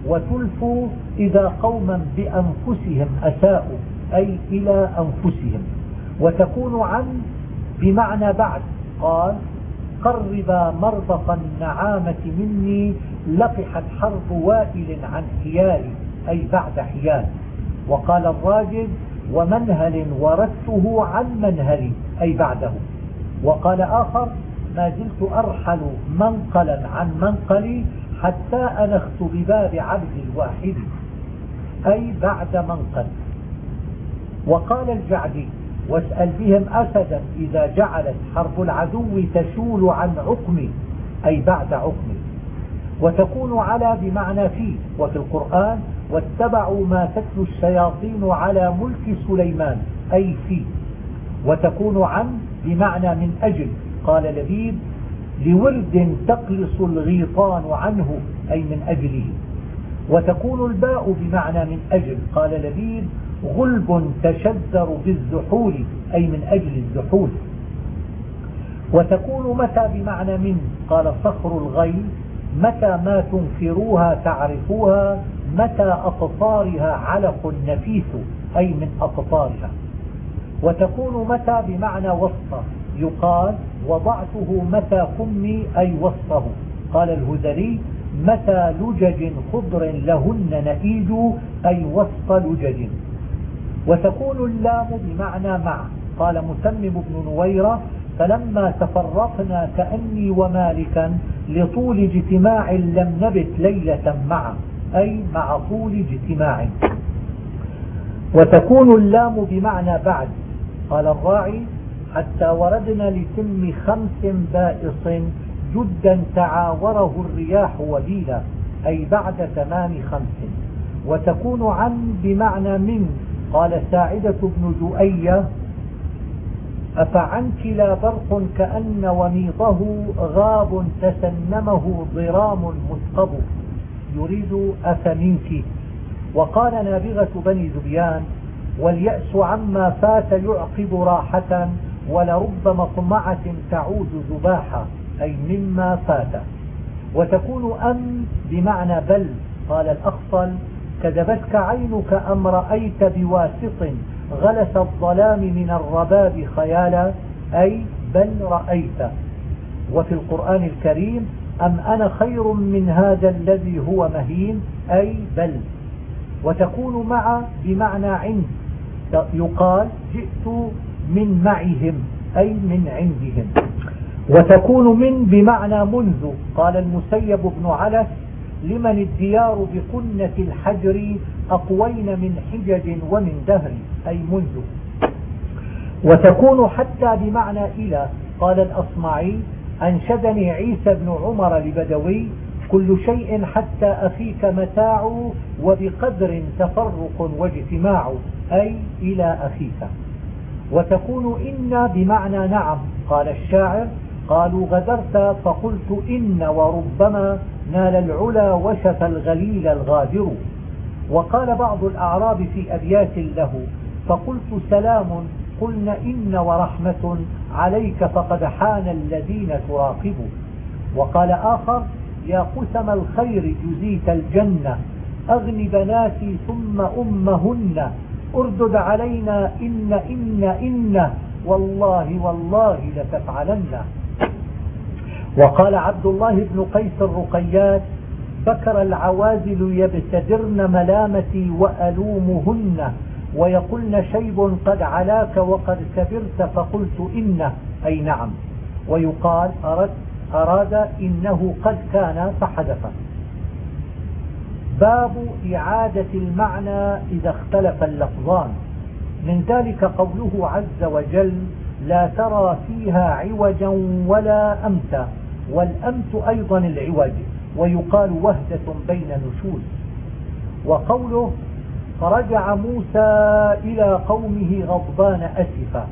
وتلف إذا قوما بأنفسهم أساءوا أي إلى أنفسهم. وتكون عن بمعنى بعد. قال قربا مربط النعامة مني لقحت حرب وائل عن حيالي أي بعد حيال. وقال الراجل ومنهل وردته عن منهلي أي بعده. وقال آخر ما زلت أرحل منقلا عن منقلي حتى أنخت بباب عبد الواحد أي بعد منقل. وقال الجعدي واسأل بهم أسدا إذا جعلت حرب العدو تشول عن عقمي أي بعد عقمي. وتكون على بمعنى في وفي القرآن واتبعوا ما تتلو الشياطين على ملك سليمان أي في وتكون عن بمعنى من أجل. قال لبيب لورد تقلص الغيطان عنه أي من أجله. وتكون الباء بمعنى من أجل. قال لبيب غلب تشذر بالزحول أي من أجل الزحول وتكون متى بمعنى من؟ قال صخر الغيث متى ما تنكروها تعرفوها متى أقطارها علق نفيس أي من أقطارها وتكون متى بمعنى وسط يقال وضعته متى فمي أي وسطه قال الهذلي متى لجج خضر لهن نئيج أي وسط لجج. وتكون اللام بمعنى مع. قال مسمم بن نويرة فلما تفرقنا كأني ومالكا لطول اجتماع لم نبت ليلة معا أي مع طول اجتماع. وتكون اللام بمعنى بعد. قال الراعي حتى وردنا لتم خمس بائص جدا تعاوره الرياح وبيلا أي بعد تمام خمس. وتكون عن بمعنى من قال ساعدة بن جؤية أفعنك لا برق كأن وميضه غاب تسنمه ضرام مثقب يريد أفمنك وقال نابغة بني ذبيان واليأس عما فات يعقب راحة ولرب مطمعة تعود ذباحة أي مما فات. وتكون أم بمعنى بل قال الأخصل كذبتك عينك أم رأيت بواسط غلس الظلام من الرباب خيالا أي بل رأيت. وفي القرآن الكريم أم أنا خير من هذا الذي هو مهين أي بل. وتكون مع بمعنى عند. يقال جئت من معهم أي من عندهم. وتكون من بمعنى منذ قال المسيب بن علس لمن الديار بقنة الحجر أقوين من حجج ومن دهر أي منذ. وتكون حتى بمعنى إلى قال الأصمعي أنشدني عيسى بن عمر لبدوي كل شيء حتى أخيك متاع وبقدر تفرق واجتماع أي إلى أخيك. وتكون إن بمعنى نعم. قال الشاعر قالوا غدرت فقلت إن وربما نال العلا وشف الغليل الغادر. وقال بعض الأعراب في أبيات له فقلت سلام قلن إن ورحمة عليك فقد حان الذين تراقب. وقال آخر يا قسم الخير جزيت الجنة أغن بناتي ثم أمهن. أردد علينا إن إن إن والله والله لتفعلن. وقال عبد الله بن قيس الرقيات بكر العوازل يبتدرن ملامتي وألومهن ويقولن شيب قد علاك وقد كبرت فقلت إنه أي نعم. ويقال أرد أراد إنه قد كان فحدث. باب إعادة المعنى إذا اختلف اللفظان. من ذلك قوله عز وجل لا ترى فيها عوجا ولا أمتا والأمت أيضا العوج ويقال وهدة بين نشوز. وقوله فرجع موسى إلى قومه غضبان أسفا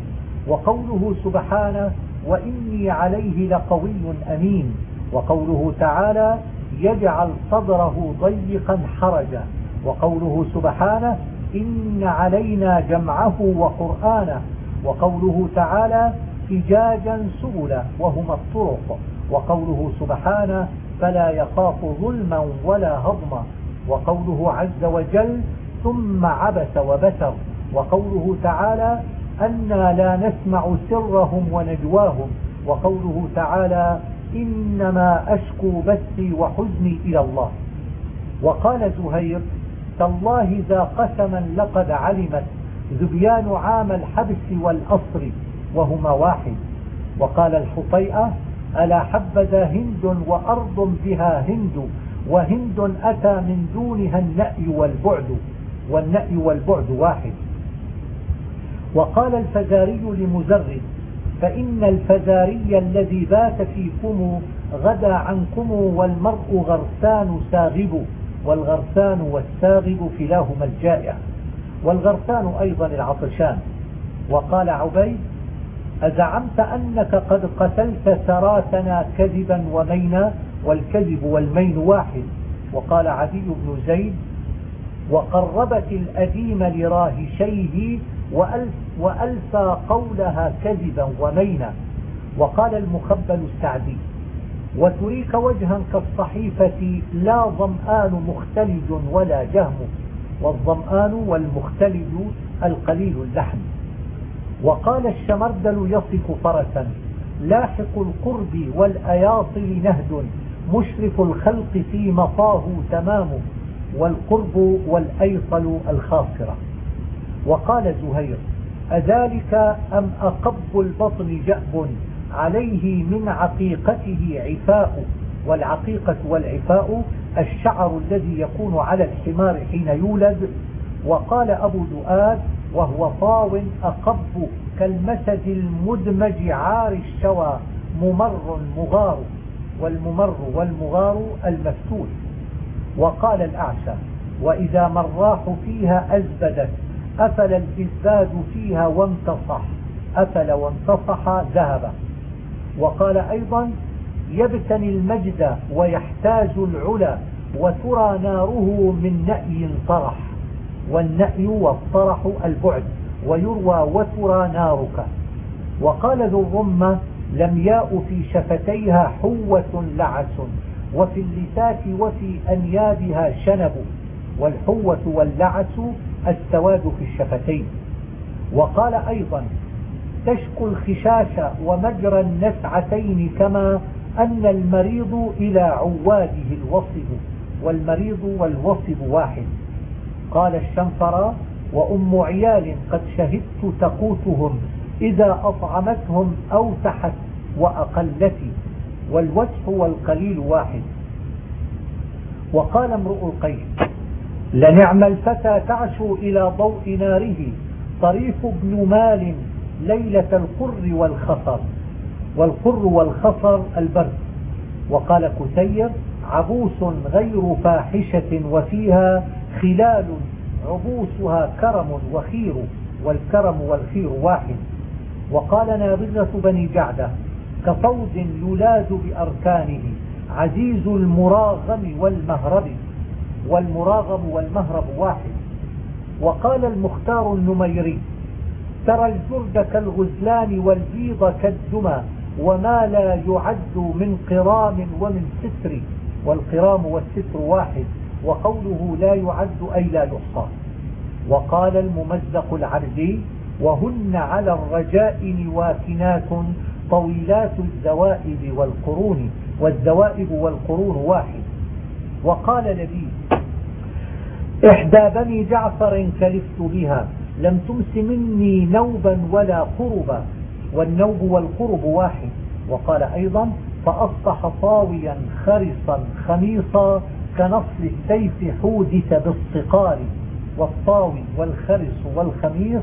وقوله سبحانه وإني عليه لقوي أمين. وقوله تعالى يجعل صدره ضيقا حرجا. وقوله سبحانه إن علينا جمعه وقرآنه. وقوله تعالى فجاجا سبلا وهما الطرق. وقوله سبحانه فلا يخاف ظلما ولا هضما. وقوله عز وجل ثم عبس وبسر. وقوله تعالى أنا لا نسمع سرهم ونجواهم. وقوله تعالى إنما أشكو بثي وحزني إلى الله. وقال زهير تالله ذا قسما لقد علمت ذبيان عام الحبس والأصر وهما واحد. وقال الحطيئة ألا حبذا هند وأرض بها هند وهند أتى من دونها النأي والبعد والنأي والبعد واحد. وقال الفزاري لمزرد فإن الفزاري الذي بات فيكم غدا عنكم والمرء غرسان ساغب والغرسان والساغب كلاهما الجائع. والغرسان أيضا العطشان. وقال عبيد أزعمت أنك قد قتلت سراتنا كذبا ومينا والكذب والمين واحد. وقال عدي بن زيد وقربت الأديم لراهشيه وألف وألفى قولها كذبا ومينا وقال المخبل السعدي وتريك وجها كالصحيفة لا ظمآن مختلج ولا جهم والظمآن والمختلج القليل اللحم. وقال الشمردل يصف فرسا لاحق القرب والأياصل نهد مشرف الخلق في مطاه تمام والقرب والأيصل الخاصرة. وقال زهير أذلك أم أقب البطن جأب عليه من عقيقته عفاء؟ والعقيقة والعفاء الشعر الذي يكون على الحمار حين يولد. وقال أبو دؤاد وهو طاو أقب كالمسد المدمج عار الشوى ممر مغار. والممر والمغار المفتوح. وقال الأعشى وإذا مراه فيها أزبدت أفل الإزباد فيها وانتصح. أفل وانتصح ذهب. وقال أيضا يبتني المجد ويحتاج العلا وترى ناره من نأي طرح. والنأي والطرح البعد. ويروى وترى نارك. وقال ذو الرمة لم ياء في شفتيها حوة لعس. وفي اللسات وفي أنيابها شنب. والحوة واللعس السواد في الشفتين. وقال أيضا تشكو الخشاش ومجرى النسعتين كما أن المريض إلى عواده الوصب والمريض والوصب واحد. قال الشنفر وأم عيال قد شهدت تقوتهم إذا أطعمتهم أوتحت وأقلت والوجه والقليل واحد. وقال امرؤ القيس لنعم الفتى تعشو إلى ضوء ناره. طريف ابن مال ليلة القر والخصر. والقر والخصر البرد. وقال كثير عبوس غير فاحشة وفيها خلال عبوسها كرم وخير والكرم والخير واحد. وقال نابغة بني جعدة كفوز يلاد بأركانه عزيز المراغم والمهرب. والمراغم والمهرب واحد. وقال المختار النميري ترى الجرد كالغزلان والبيض كالدمى وما لا يعد من قرام ومن ستر والقرام والستر واحد وقوله لا يعد أي لا يحصى. وقال الممزق العرجي وهن على الرجائن واكنات طويلات الزوائد والقرون والزوائد والقرون واحد. وقال لبيد إحدى بني جعفر كلفت بها لم تمس مني نوبا ولا قربا والنوب والقرب واحد. وقال أيضا فأصبح طاويا خرصا خميصا كنصل السيف حودث بالصقار والطاوي والخرص والخميص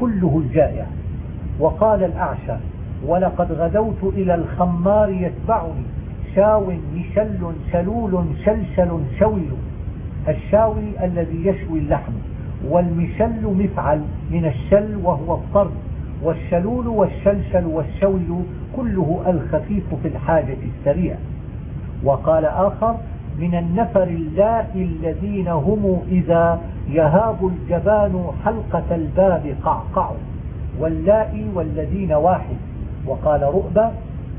كله الجائع. وقال الأعشى ولقد غدوت إلى الخمار يتبعني شاو مشل شلول شلشل شويل. الشاوي الذي يشوي اللحم والمشل مفعل من الشل وهو الطرد والشلول والشلشل والشوي كله الخفيف في الحاجة السريع وقال آخر من النفر اللائي الذين هم إذا يهاب الجبان حلقة الباب قعقع واللائي والذين واحد. وقال رؤبة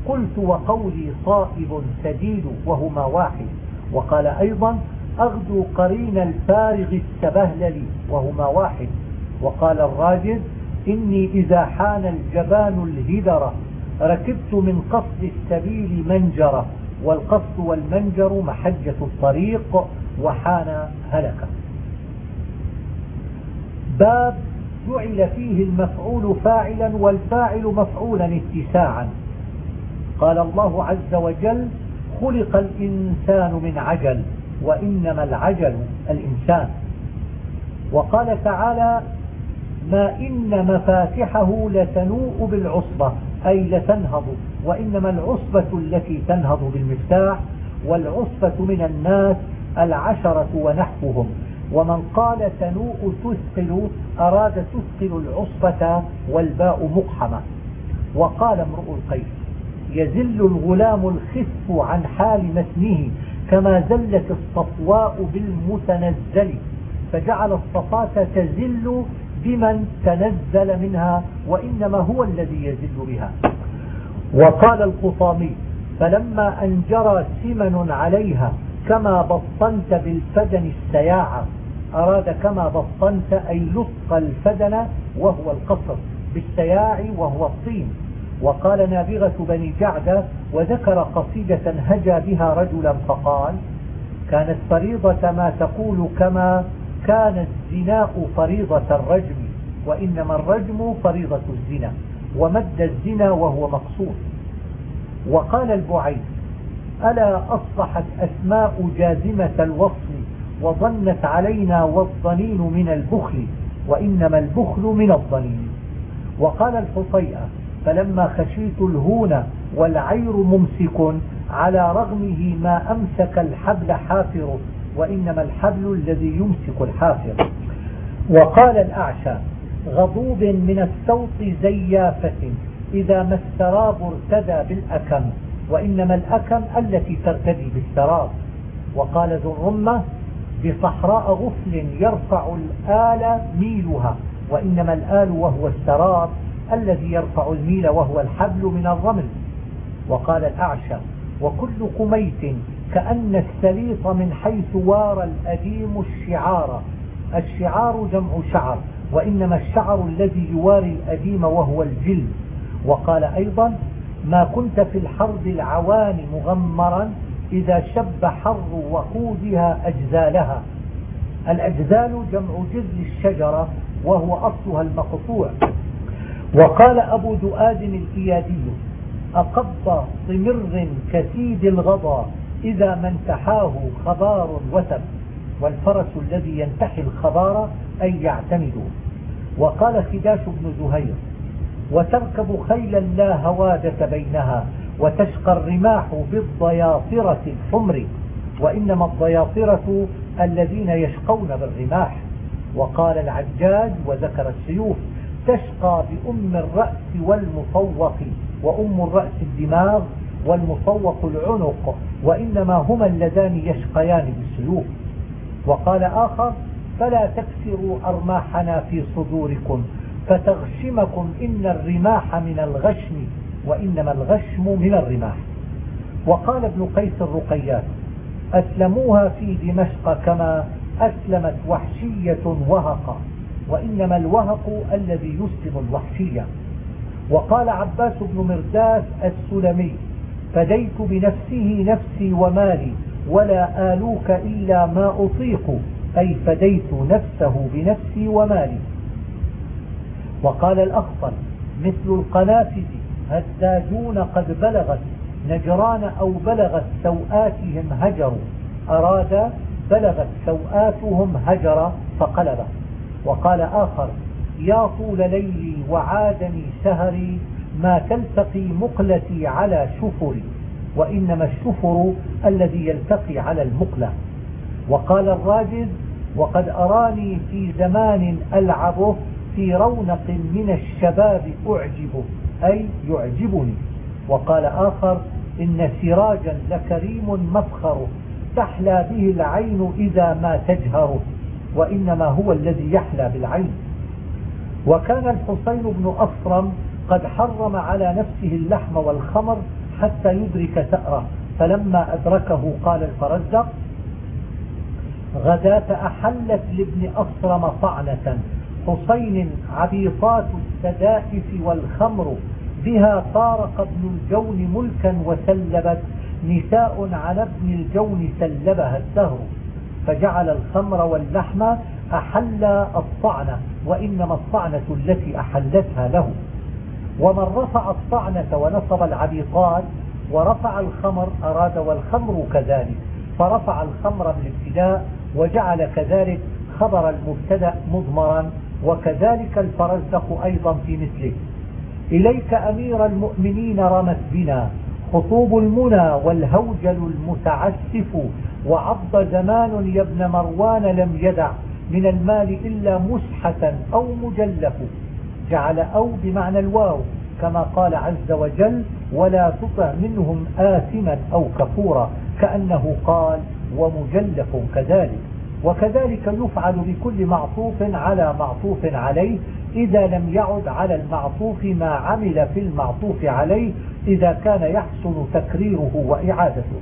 قلت وقولي صائب سديد وهما واحد. وقال أيضا أغدو قرين الفارغ السبهلل وهما واحد. وقال الراجل إني إذا حان الجبان الهدر ركبت من قصد السبيل منجرة والقصد والمنجر محجة الطريق وحان هلكة باب جعل فيه المفعول فاعلا والفاعل مفعولا اتساعا. قال الله عز وجل خلق الإنسان من عجل. وإنما العجل الإنسان. وقال تعالى ما إن مفاتحه لتنوء بالعصبة أي لتنهض وإنما العصبة التي تنهض بالمفتاح والعصبة من الناس العشرة ونحوهم. ومن قال تنوء تثقل أراد تثقل العصبة والباء مقحمة. وقال امرؤ القيس يزل الغلام الخف عن حال متنه كما زلت الصفواء بالمتنزل فجعل الصفاة تزل بمن تنزل منها وإنما هو الذي يزل بها. وقال القطامي فلما أن جرى سمن عليها كما بطنت بالفدن السياعة أراد كما بطنت أي لصق الفدن وهو القصر بالسياع وهو الطين. وقال نابغة بني جعدة وذكر قصيدة هجى بها رجلا فقال كانت فريضة ما تقول كما كان الزناء فريضة الرجم وإنما الرجم فريضة الزنا ومد الزنا وهو مقصود. وقال البعيد ألا أصبحت أسماء جازمة الوصل وظنت علينا والظنين من البخل وإنما البخل من الظنين. وقال الحصيئة فلما خشيت الهون والعير ممسك على رغمه ما أمسك الحبل حافر وإنما الحبل الذي يمسك الحافر. وقال الأعشى غضوب من السوط زيافة إذا ما السراب ارتدى بالأكم وإنما الأكم التي ترتدي بالسراب. وقال ذو الرمة بصحراء غفل يرفع الآل ميلها وإنما الآل وهو السراب. الذي يرفع الميل وهو الحبل من الرمل. وقال الأعشى وكل قميت كأن السليط من حيث وار الأديم الشعار. الشعار جمع شعر وإنما الشعر الذي يواري الأديم وهو الجلد. وقال أيضا ما كنت في الحرب العوان مغمرا إذا شب حر وقودها أجزالها. الأجزال جمع جذل الشجرة وهو أصلها المقطوع. وقال أبو دؤاد الإيادي أقب طمر كسيد الغضا إذا ما انتحاه خبار وتب والفرس الذي ينتحي الخبار أي يعتمد وقال خداش بن زهير وتركب خيلا لا هوادة بينها وتشقى الرماح بالضياطرة الحمر وإنما الضياطرة الذين يشقون بالرماح. وقال العجاج وذكر السيوف تشقى بأم الرأس والمصوق وأم الرأس الدماغ والمصوق العنق وإنما هما اللذان يشقيان بالسيوف وقال آخر فلا تكسروا أرماحنا في صدوركم فتغشمكم إن الرماح من الغشم وإنما الغشم من الرماح. وقال ابن قيس الرقيات أسلموها في دمشق كما أسلمت وحشية وهقا وإنما الوهق الذي يسلم الوحشية. وقال عباس بن مرداس السلمي فديت بنفسه نفسي ومالي ولا آلوك إلا ما أطيق أي فديت نفسه بنفسي ومالي. وقال الأخطل مثل القنافذ هزاجون قد بلغت نجران أو بلغت سوآتهم هجروا أراد بلغت سوآتهم هجر فقلب وقال آخر يا طول ليلي وعادني سهري ما تلتقي مقلتي على شفري وإنما الشفر الذي يلتقي على المقلة. وقال الراجز وقد أراني في زمان ألعبه في رونق من الشباب أعجبه أي يعجبني. وقال آخر إن سراجا لكريم مفخر تحلى به العين إذا ما تجهره. وإنما هو الذي يحلى بالعين. وكان الحسين بن أصرم قد حرم على نفسه اللحم والخمر حتى يدرك ثأره فلما أدركه قال الفرزدق غداة أحلت لابن أصرم طعنة. حسين عبيطات السدائف والخمر. بها طارق ابن الجون ملكا وسلبت. نساء على ابن الجون سلبها الدهر فجعل الخمر واللحم أحل الطعنة وإنما الطعنة التي أحلتها له. ومن رفع الطعنة ونصب العبيطات ورفع الخمر أراد والخمر كذلك. فرفع الخمر بالابتداء وجعل كذلك خبر المبتدأ مضمرا وكذلك الفرزدق أيضا في مثله. إليك أمير المؤمنين رمت بنا خطوب المنى والهوجل المتعسف وعض زمان يا ابن مروان لم يدع من المال إلا مسحة أو مجلف. جعل أو بمعنى الواو كما قال عز وجل ولا تطع منهم آثما أو كفورا كأنه قال ومجلف كذلك وكذلك يفعل بكل معطوف على معطوف عليه إذا لم يعد على المعطوف ما عمل في المعطوف عليه إذا كان يحسن تكريره وإعادته.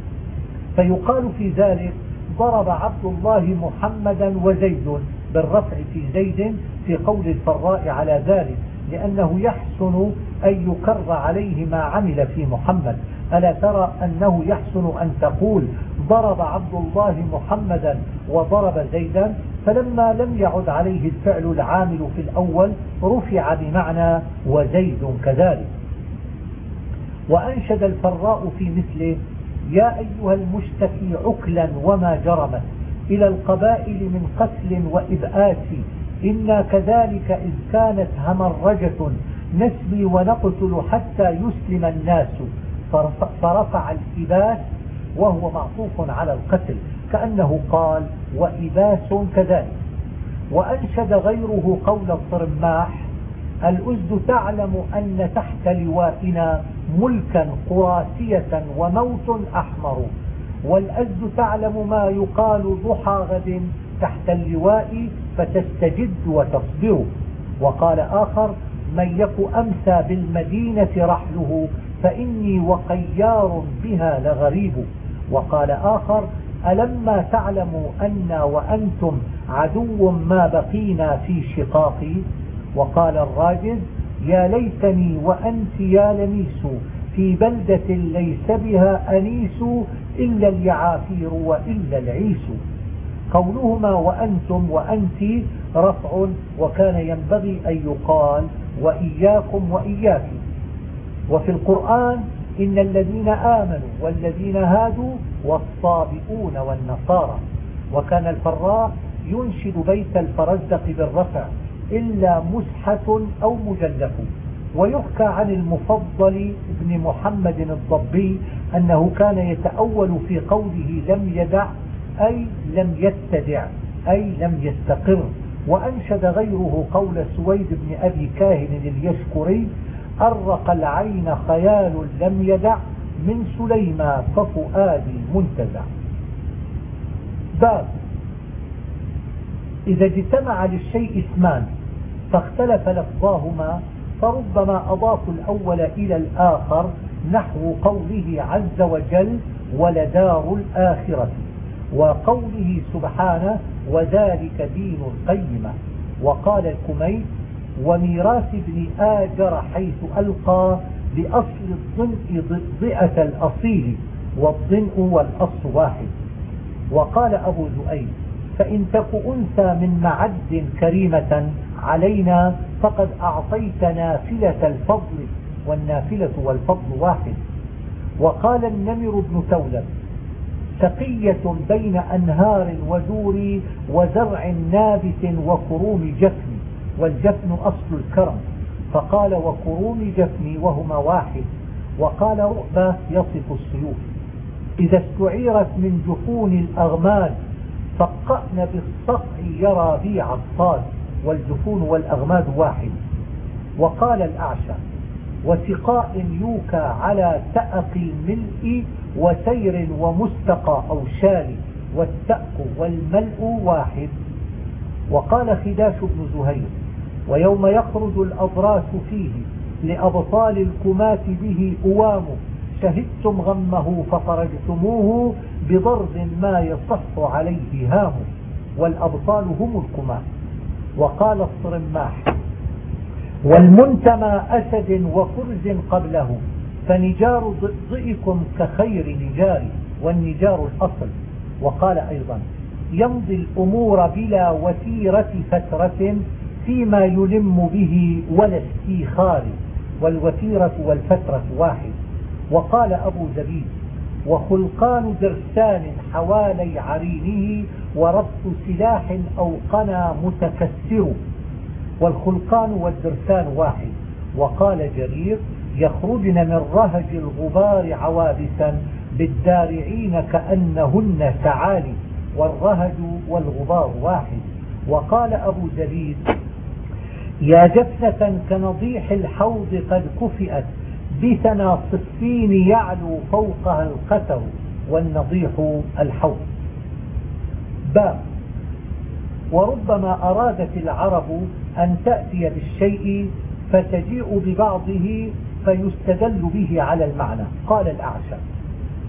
فيقال في ذلك ضرب عبد الله محمدا وزيد بالرفع في زيد في قول الفراء على ذلك لأنه يحسن أن يكر عليه ما عمل في محمد. ألا ترى أنه يحسن أن تقول ضرب عبد الله محمدا وضرب زيدا؟ فلما لم يعد عليه الفعل العامل في الأول رفع بمعنى وزيد كذلك. وأنشد الفراء في مثله يا أيها المشتكي عكلا وما جرمت إلى القبائل من قتل وإبآس إنا كذلك إذ كانت همرجة نسبي ونقتل حتى يسلم الناس. فرفع الإباس وهو معطوف على القتل. كأنه قال وإباس كذلك. وأنشد غيره قول الصرماح الأزد تعلم أن تحت لوائنا ملكا قراسية وموت أحمر. والأزد تعلم ما يقال ضحى غد تحت اللواء فتستجد وتصبر وقال آخر من يك أمسى بالمدينة رحله فإني وقيار بها لغريب. وقال آخر ألما تعلموا أنا وأنتم عدو ما بقينا في شقاق وقال الراجز يا ليتني وأنت يا لميس في بلدة ليس بها أنيس إلا اليعافير وإلا العيس. قولهما وأنتم وأنت رفع وكان ينبغي أن يقال وإياكم وإياك. وفي القرآن إن الذين آمنوا والذين هادوا والصابئون والنصارى. وكان الفراء ينشد بيت الفرزدق بالرفع. إلا مسحة أو مجلف. ويحكى عن المفضل ابن محمد الضبي أنه كان يتأول في قوله لم يدع أي لم يتدع أي لم يستقر. وأنشد غيره قول سويد بن أبي كاهن اليشكري أرق العين خيال لم يدع من سليمى ففؤادي منتزع. باب إذا اجتمع للشيء اسمان فاختلف لفظاهما فربما أضافوا الأول إلى الآخر نحو قوله عز وجل ولدار الآخرة وقوله سبحانه وذلك دين القيمة وقال الكميت وميراث ابن آجر حيث ألقى لأصل الضنء ضئة الأصيل والضنء والأصل واحد وقال أبو زؤيد فإن تك أنثى من معد كريمة علينا فقد أعطيت نافلة الفضل والنافلة والفضل واحد. وقال النمر بن تولب سقية بين أنهار ودور وزرع نابت وكروم جفن والجفن أصل الكرم. فقال وكروم جفني وهما واحد. وقال رؤبة يصف السيوف. إذا استعيرت من جفون الأغماد فقأن بالصقع يرى بي عطال والجفون والأغماد واحد. وقال الأعشى وسقاء يوكى على تأق الملء وسير ومستقى أو شال والتأق والملء واحد. وقال خداش بن زهير ويوم يخرج الأضراس فيه لأبطال الكماة به أوام شهدتم غمه ففرجتموه بضرب ما يصح عليه هام والأبطال هم الكماة وقال الصرماح والمنتمى أسد وفرز قبله فنجار ضئكم كخير نجار والنجار الأصل. وقال أيضا يمضي الأمور بلا وتيرة فترة فيما يلم به ولا استيخار والوتيرة والفترة واحد. وقال أبو زبيد وخلقان درسان حوالي عرينه وربط سلاح أو قنا متكسر. والخلقان والدرسان واحد. وقال جرير يخرجن من رهج الغبار عوابسا بالدارعين كأنهن سعالي والرهج والغبار واحد. وقال أبو زبيد يا جفنة كنضيح الحوض قد كفئت. بثنا صفين يعلو فوقها القتر والنضيح الحوض. باب وربما أرادت العرب أن تأتي بالشيء فتجيء ببعضه فيستدل به على المعنى. قال الأعشى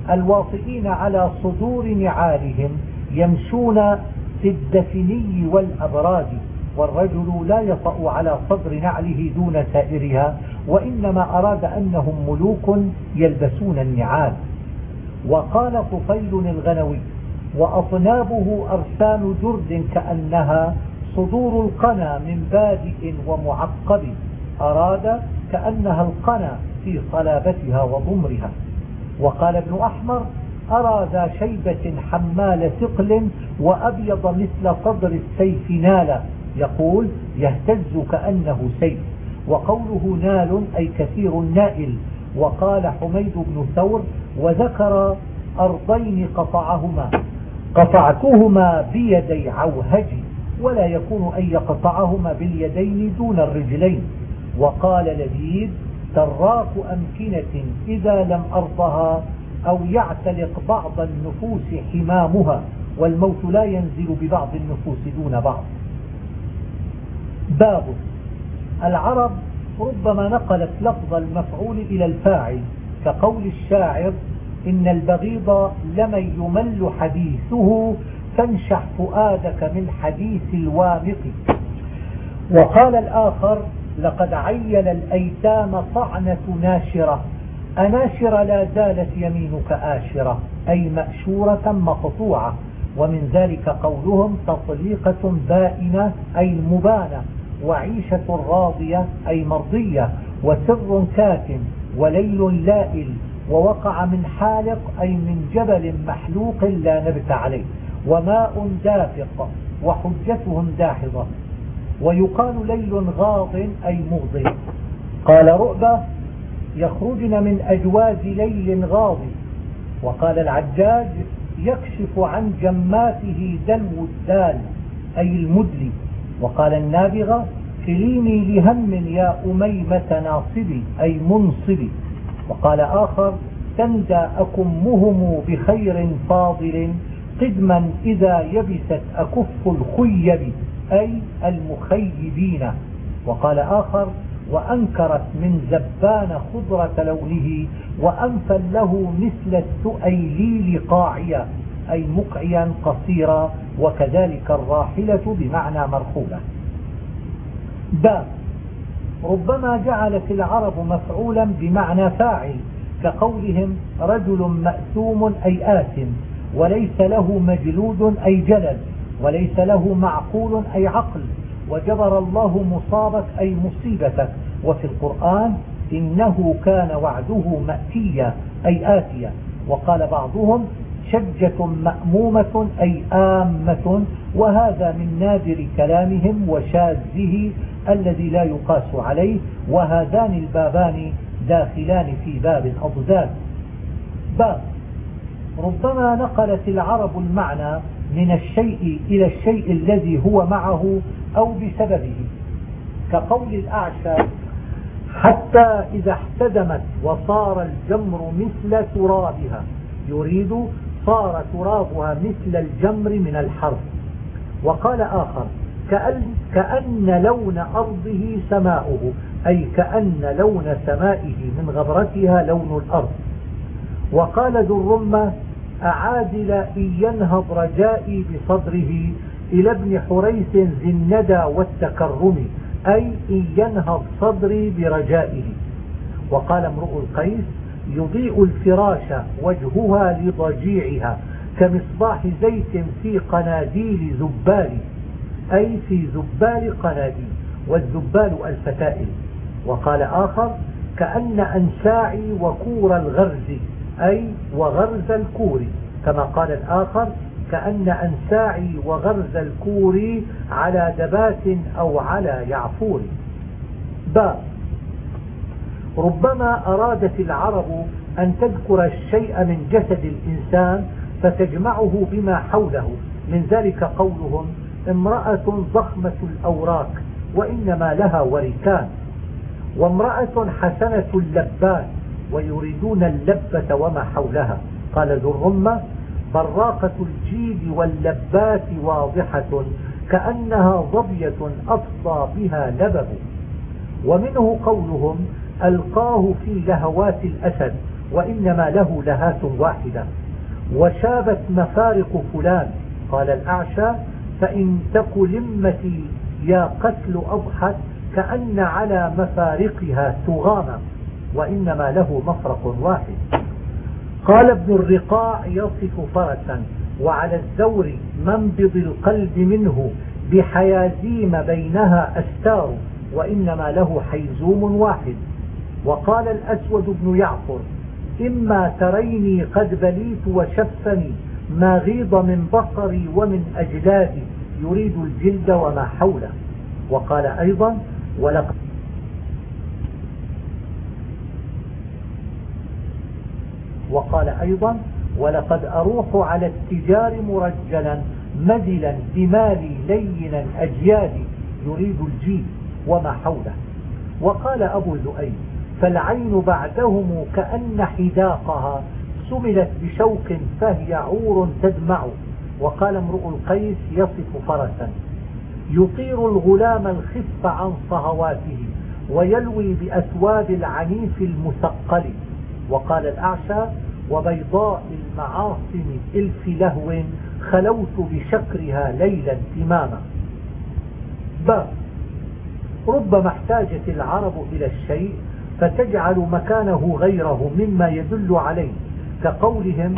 الواطئين على صدور نعالهم يمشون في الدفني والأبراج والرجل لا يطأ على صدر نعله دون سائرها وإنما أراد أنهم ملوك يلبسون النعال. وقال طفيل الغنوي وأطنابه أرسال جرد كأنها صدور القنا من بادئ ومعقب أراد كأنها القنا في صلابتها وضمرها. وقال ابن أحمر أرى ذا شيبة حمال ثقل وأبيض مثل صدر السيف نالا. يقول يهتز كأنه سيف وقوله نال أي كثير نائل. وقال حميد بن ثور وذكر أرضين قطعهما قطعتهما بيدي عوهجي ولا يكون أن يقطعهما باليدين دون الرجلين. وقال لبيد تراك أمكنة إذا لم أرضها أو يعتلق بعض النفوس حمامها والموت لا ينزل ببعض النفوس دون بعض. باب. العرب ربما نقلت لفظ المفعول إلى الفاعل كقول الشاعر إن البغيض لمن يمل حديثه فانشح فؤادك من حديث الوامق. وقال الآخر لقد عيل الأيتام طعنة ناشرة أناشر لا زالت يمينك آشرة أي مأشورة مقطوعة. ومن ذلك قولهم تطليقة بائنة أي مبانة. وعيشة راضية أي مرضية وسر كاتم وليل لائل ووقع من حالق أي من جبل محلوق لا نبت عليه وماء دافق وحجتهم داحضة ويقال ليل غاض أي مغضب قال رؤبة يخرجن من أجواز ليل غاض. وقال العجاج يكشف عن جماته دلو الدال أي المدلي. وقال النابغة كليني لهم يا أميمة ناصبي أي منصبي. وقال آخر تندى أكمهم بخير فاضل قدما إذا يبست أكف الخيب أي المخيبين. وقال آخر وأنكرت من زبان خضرة لونه وأنفا له مثل السؤيليل قاعيا أي مقعيا قصيرا وكذلك الراحلة بمعنى مرحولة باب ربما جعلت العرب مفعولا بمعنى فاعل كقولهم رجل مأثوم أي آثم وليس له مجلود أي جلد وليس له معقول أي عقل وجبر الله مصابك أي مصيبتك. وفي القرآن إنه كان وعده مأتيا أي آتيا وقال بعضهم شجة مأمومة أي آمة وهذا من نادر كلامهم وشاذه الذي لا يقاس عليه وهذان البابان داخلان في باب الأضداد. باب ربما نقلت العرب المعنى من الشيء إلى الشيء الذي هو معه أو بسببه. كقول الأعشى حتى إذا احتدمت وصار الجمر مثل ترابها يريد صار ترابها مثل الجمر من الحرب. وقال آخر كأن لون أرضه سماؤه أي كأن لون سمائه من غبرتها لون الأرض. وقال ذو الرمة أعادل إن ينهض رجائي بصدره إلى ابن حريث ذي الندى والتكرم أي إن ينهض صدري برجائه. وقال امرؤ القيس يضيء الفراش وجهها لضجيعها كمصباح زيت في قناديل زبال أي في زبال قناديل والزبال الفتائل. وقال آخر كأن أنساعي وكور الغرز أي وغرز الكور. كما قال الآخر كأن أنساعي وغرز الكور على دبات أو على يعفور. باء. ربما أرادت العرب أن تذكر الشيء من جسد الإنسان فتجمعه بما حوله. من ذلك قولهم امرأة ضخمة الأوراق وإنما لها وركان وامرأة حسنة اللبات ويريدون اللبة وما حولها. قال ذو الرمة براقة الجيد واللبات واضحة كأنها ظبية أفصى بها لبب. ومنه قولهم ألقاه في لهوات الأسد وإنما له لهات واحدة. وشابت مفارق فلان. قال الأعشى فإن تك لمتي يا قتل أضحت كأن على مفارقها تغامى. وإنما له مفرق واحد. قال ابن الرقاع يصف فرسا وعلى الزور منبض القلب منه بحيازيم بينها أستار. وإنما له حيزوم واحد. وقال الأسود بن يعفر إما تريني قد بليت وشفني ما غيض من بصري ومن أجلادي يريد الجلد وما حوله. وقال أيضا ولقد وقال أيضا ولقد أروح على التجار مرجلا مدلا بمالي لينا أجيالي يريد الجيل وما حوله. وقال أبو ذؤيب فالعين بعدهم كأن حداقها سملت بشوك فهي عور تدمع. وقال امرؤ القيس يصف فرسا يطير الغلام الخف عن صهواته ويلوي بأثواب العنيف المثقل. وقال الأعشى وبيضاء المعاصم إلف لهو خلوت بشكرها ليلا تماما. باب ربما احتاجت العرب إلى الشيء فتجعل مكانه غيره مما يدل عليه كقولهم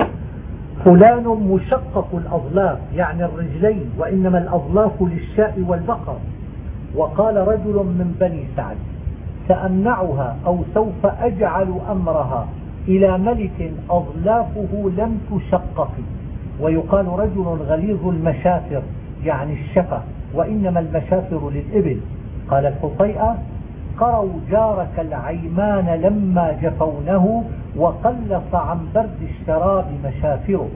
فلان مشقق الأظلاف يعني الرجلين وإنما الأظلاف للشاء والبقر. وقال رجل من بني سعد سأمنعها أو سوف أجعل أمرها إلى ملك أظلافه لم تشقق. ويقال رجل غليظ المشافر يعني الشفة وإنما المشافر للإبل. قال الحطيئة قروا جارك العيمان لما جفونه وقلص عن برد الشراب مشافره.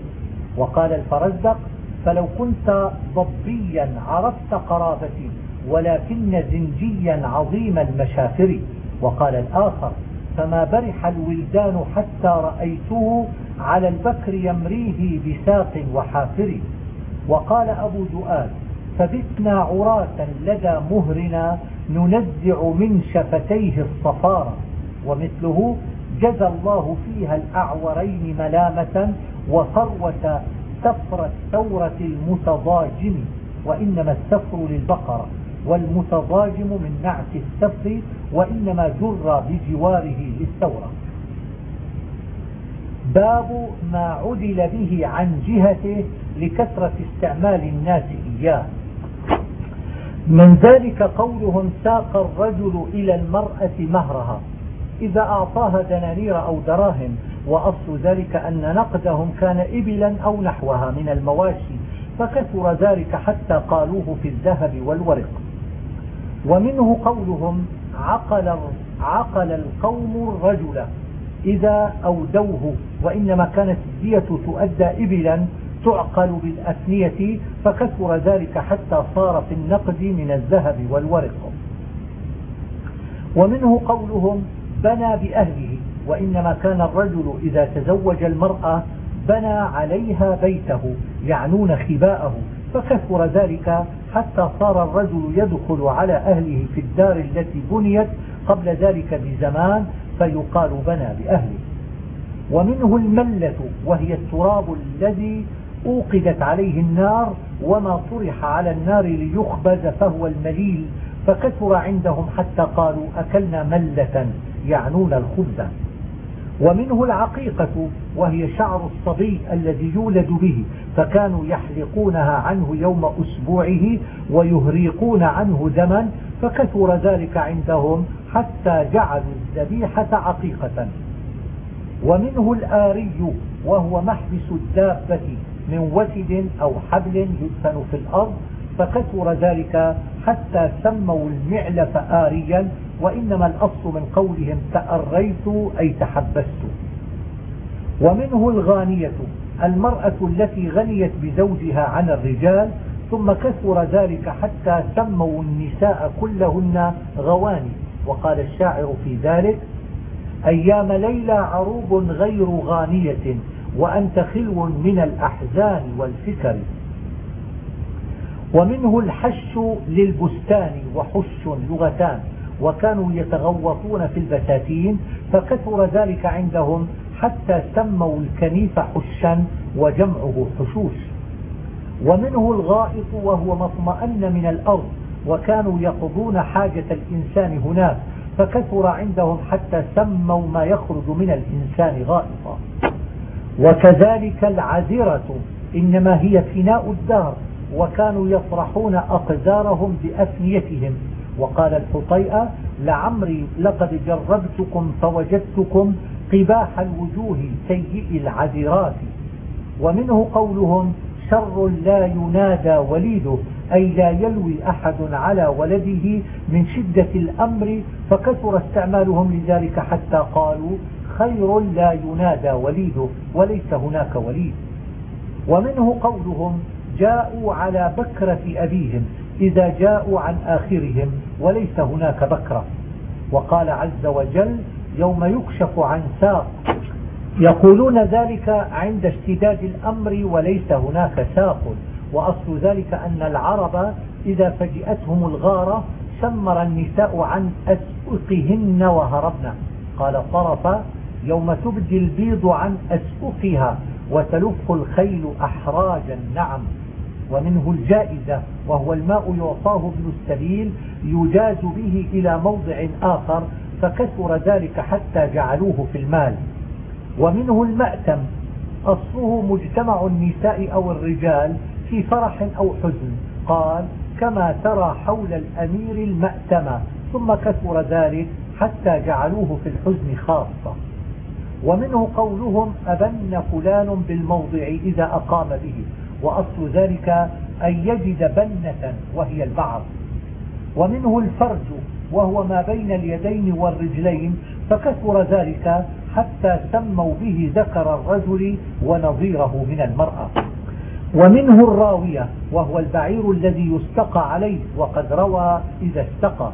وقال الفرزدق فلو كنت ضبيا عرفت قرابتي ولكن زنجيا عظيم المشافر. وقال الآخر فما برح الولدان حتى رأيته على البكر يمريه بساق وحافر. وقال أبو دؤاد فبتنا عراة لدى مهرنا ننزع من شفتيه الصفارة ومثله جزى الله فيها الأعورين ملامة وثروة سفر الثورة المتضاجم وإنما السفر للبقرة والمتضاجم من نعت السفر وإنما جر بجواره للثورة. باب ما عدل به عن جهته لكثرة استعمال الناس إياه. من ذلك قولهم ساق الرجل إلى المرأة مهرها. إذا أعطاها دنانير أو دراهم وأصل ذلك أن نقدهم كان إبلا أو نحوها من المواشي فكثر ذلك حتى قالوه في الذهب والورق. ومنه قولهم عقل, عقل القوم الرجل إذا أودوه وإنما كانت الدية تؤدى إبلا تعقل بالأثنية فكثر ذلك حتى صار في النقد من الذهب والورق. ومنه قولهم بنى بأهله وإنما كان الرجل إذا تزوج المرأة بنى عليها بيته يعنون خباءه فكثر ذلك حتى صار الرجل يدخل على أهله في الدار التي بنيت قبل ذلك بزمان فيقال بنى بأهله. ومنه الملة وهي التراب الذي أوقدت عليه النار وما طرح على النار ليخبز فهو المليل فكثر عندهم حتى قالوا أكلنا ملة يعنون الخبز. ومنه العقيقة وهي شعر الصبي الذي يولد به فكانوا يحلقونها عنه يوم أسبوعه ويهريقون عنه دما فكثر ذلك عندهم حتى جعلوا الذبيحة عقيقة. ومنه الآري وهو محبس الدابة من وسد أو حبل يدفن في الأرض فكثر ذلك حتى سموا المعلف آريا وإنما الأصل من قولهم تأريت أي تحبست. ومنه الغانية المرأة التي غنيت بزوجها عن الرجال ثم كثر ذلك حتى سموا النساء كلهن غواني. وقال الشاعر في ذلك أيام ليلى عروب غير غانية وأنت خلو من الأحزان والفكر. ومنه الحش للبستان وحش لغتان. وكانوا يتغوطون في البساتين فكثر ذلك عندهم حتى سموا الكنيف حشا وجمعه حشوش. ومنه الغائط وهو ما اطمأن من الأرض وكانوا يقضون حاجة الإنسان هناك فكثر عندهم حتى سموا ما يخرج من الإنسان غائطا. وكذلك العذرة إنما هي فناء الدار وكانوا يطرحون أقدارهم بأفنيتهم. وقال الحطيئة لعمري لقد جربتكم فوجدتكم قباح الوجوه سيء العذرات. ومنه قولهم شر لا ينادى وليده أي لا يلوي أحد على ولده من شدة الأمر فكثر استعمالهم لذلك حتى قالوا خير لا ينادى وليده وليس هناك وليد. ومنه قولهم جاءوا على بكرة أبيهم إذا جاءوا عن آخرهم وليس هناك بكرة. وقال عز وجل يوم يكشف عن ساق. يقولون ذلك عند اشتداد الأمر وليس هناك ساق. وأصل ذلك أن العرب إذا فجئتهم الغارة سمر النساء عن أسؤقهن وهربن قال طرف يوم تبدي البيض عن أسؤقها وتلف الخيل أحراجا نعم ومنه الجائزة وهو الماء يعطاه ابن السبيل يجاز به إلى موضع آخر فكثر ذلك حتى جعلوه في المال. ومنه المأتم أصله مجتمع النساء أو الرجال في فرح أو حزن. قال كما ترى حول الأمير المأتم. ثم كثر ذلك حتى جعلوه في الحزن خاصة. ومنه قولهم أبن فلان بالموضع إذا أقام به وأصل ذلك أن يجد بنة وهي البعض. ومنه الفرج وهو ما بين اليدين والرجلين فكثر ذلك حتى سموا به ذكر الرجل ونظيره من المرأة. ومنه الراوية وهو البعير الذي يستقى عليه وقد روى إذا استقى.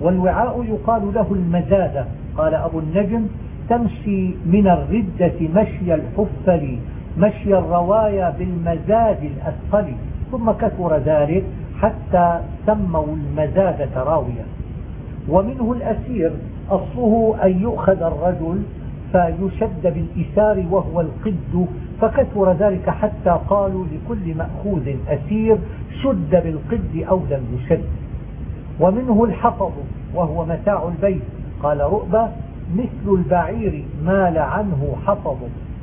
والوعاء يقال له المزادة قال أبو النجم تمشي من الردة مشي الحفل مشي الروايا بالمزاد الأثقل ثم كثر ذلك حتى سموا المزادة راوية ومنه الأسير أصله أن يؤخذ الرجل فيشد بالإسار وهو القد فكثر ذلك حتى قالوا لكل مأخوذ أسير شد بالقد أو لم يشد. ومنه الحفظ وهو متاع البيت. قال رؤبة مثل البعير مال عنه حفظ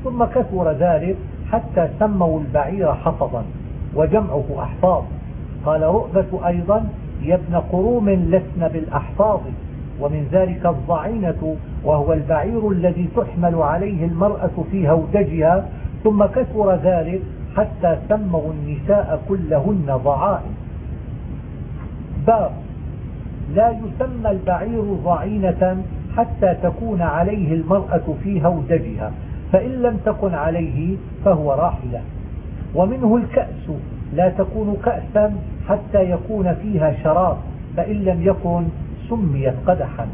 ثم كثر ذلك حتى سموا البعير حفظا وجمعه أحفاظ. قال رؤبة أيضا يا ابن قروم لسن بالأحفاظ ومن ذلك الضعينة وهو البعير الذي تحمل عليه المرأة في هودجها. ثم كثر ذلك حتى سموا النساء كلهن ضعائن. باب لا يسمى البعير ضعينة حتى تكون عليه المرأة في هودجها فإن لم تكن عليه فهو راحلة. ومنه الكأس لا تكون كأسا حتى يكون فيها شراب فإن لم يكن سميت قدحا.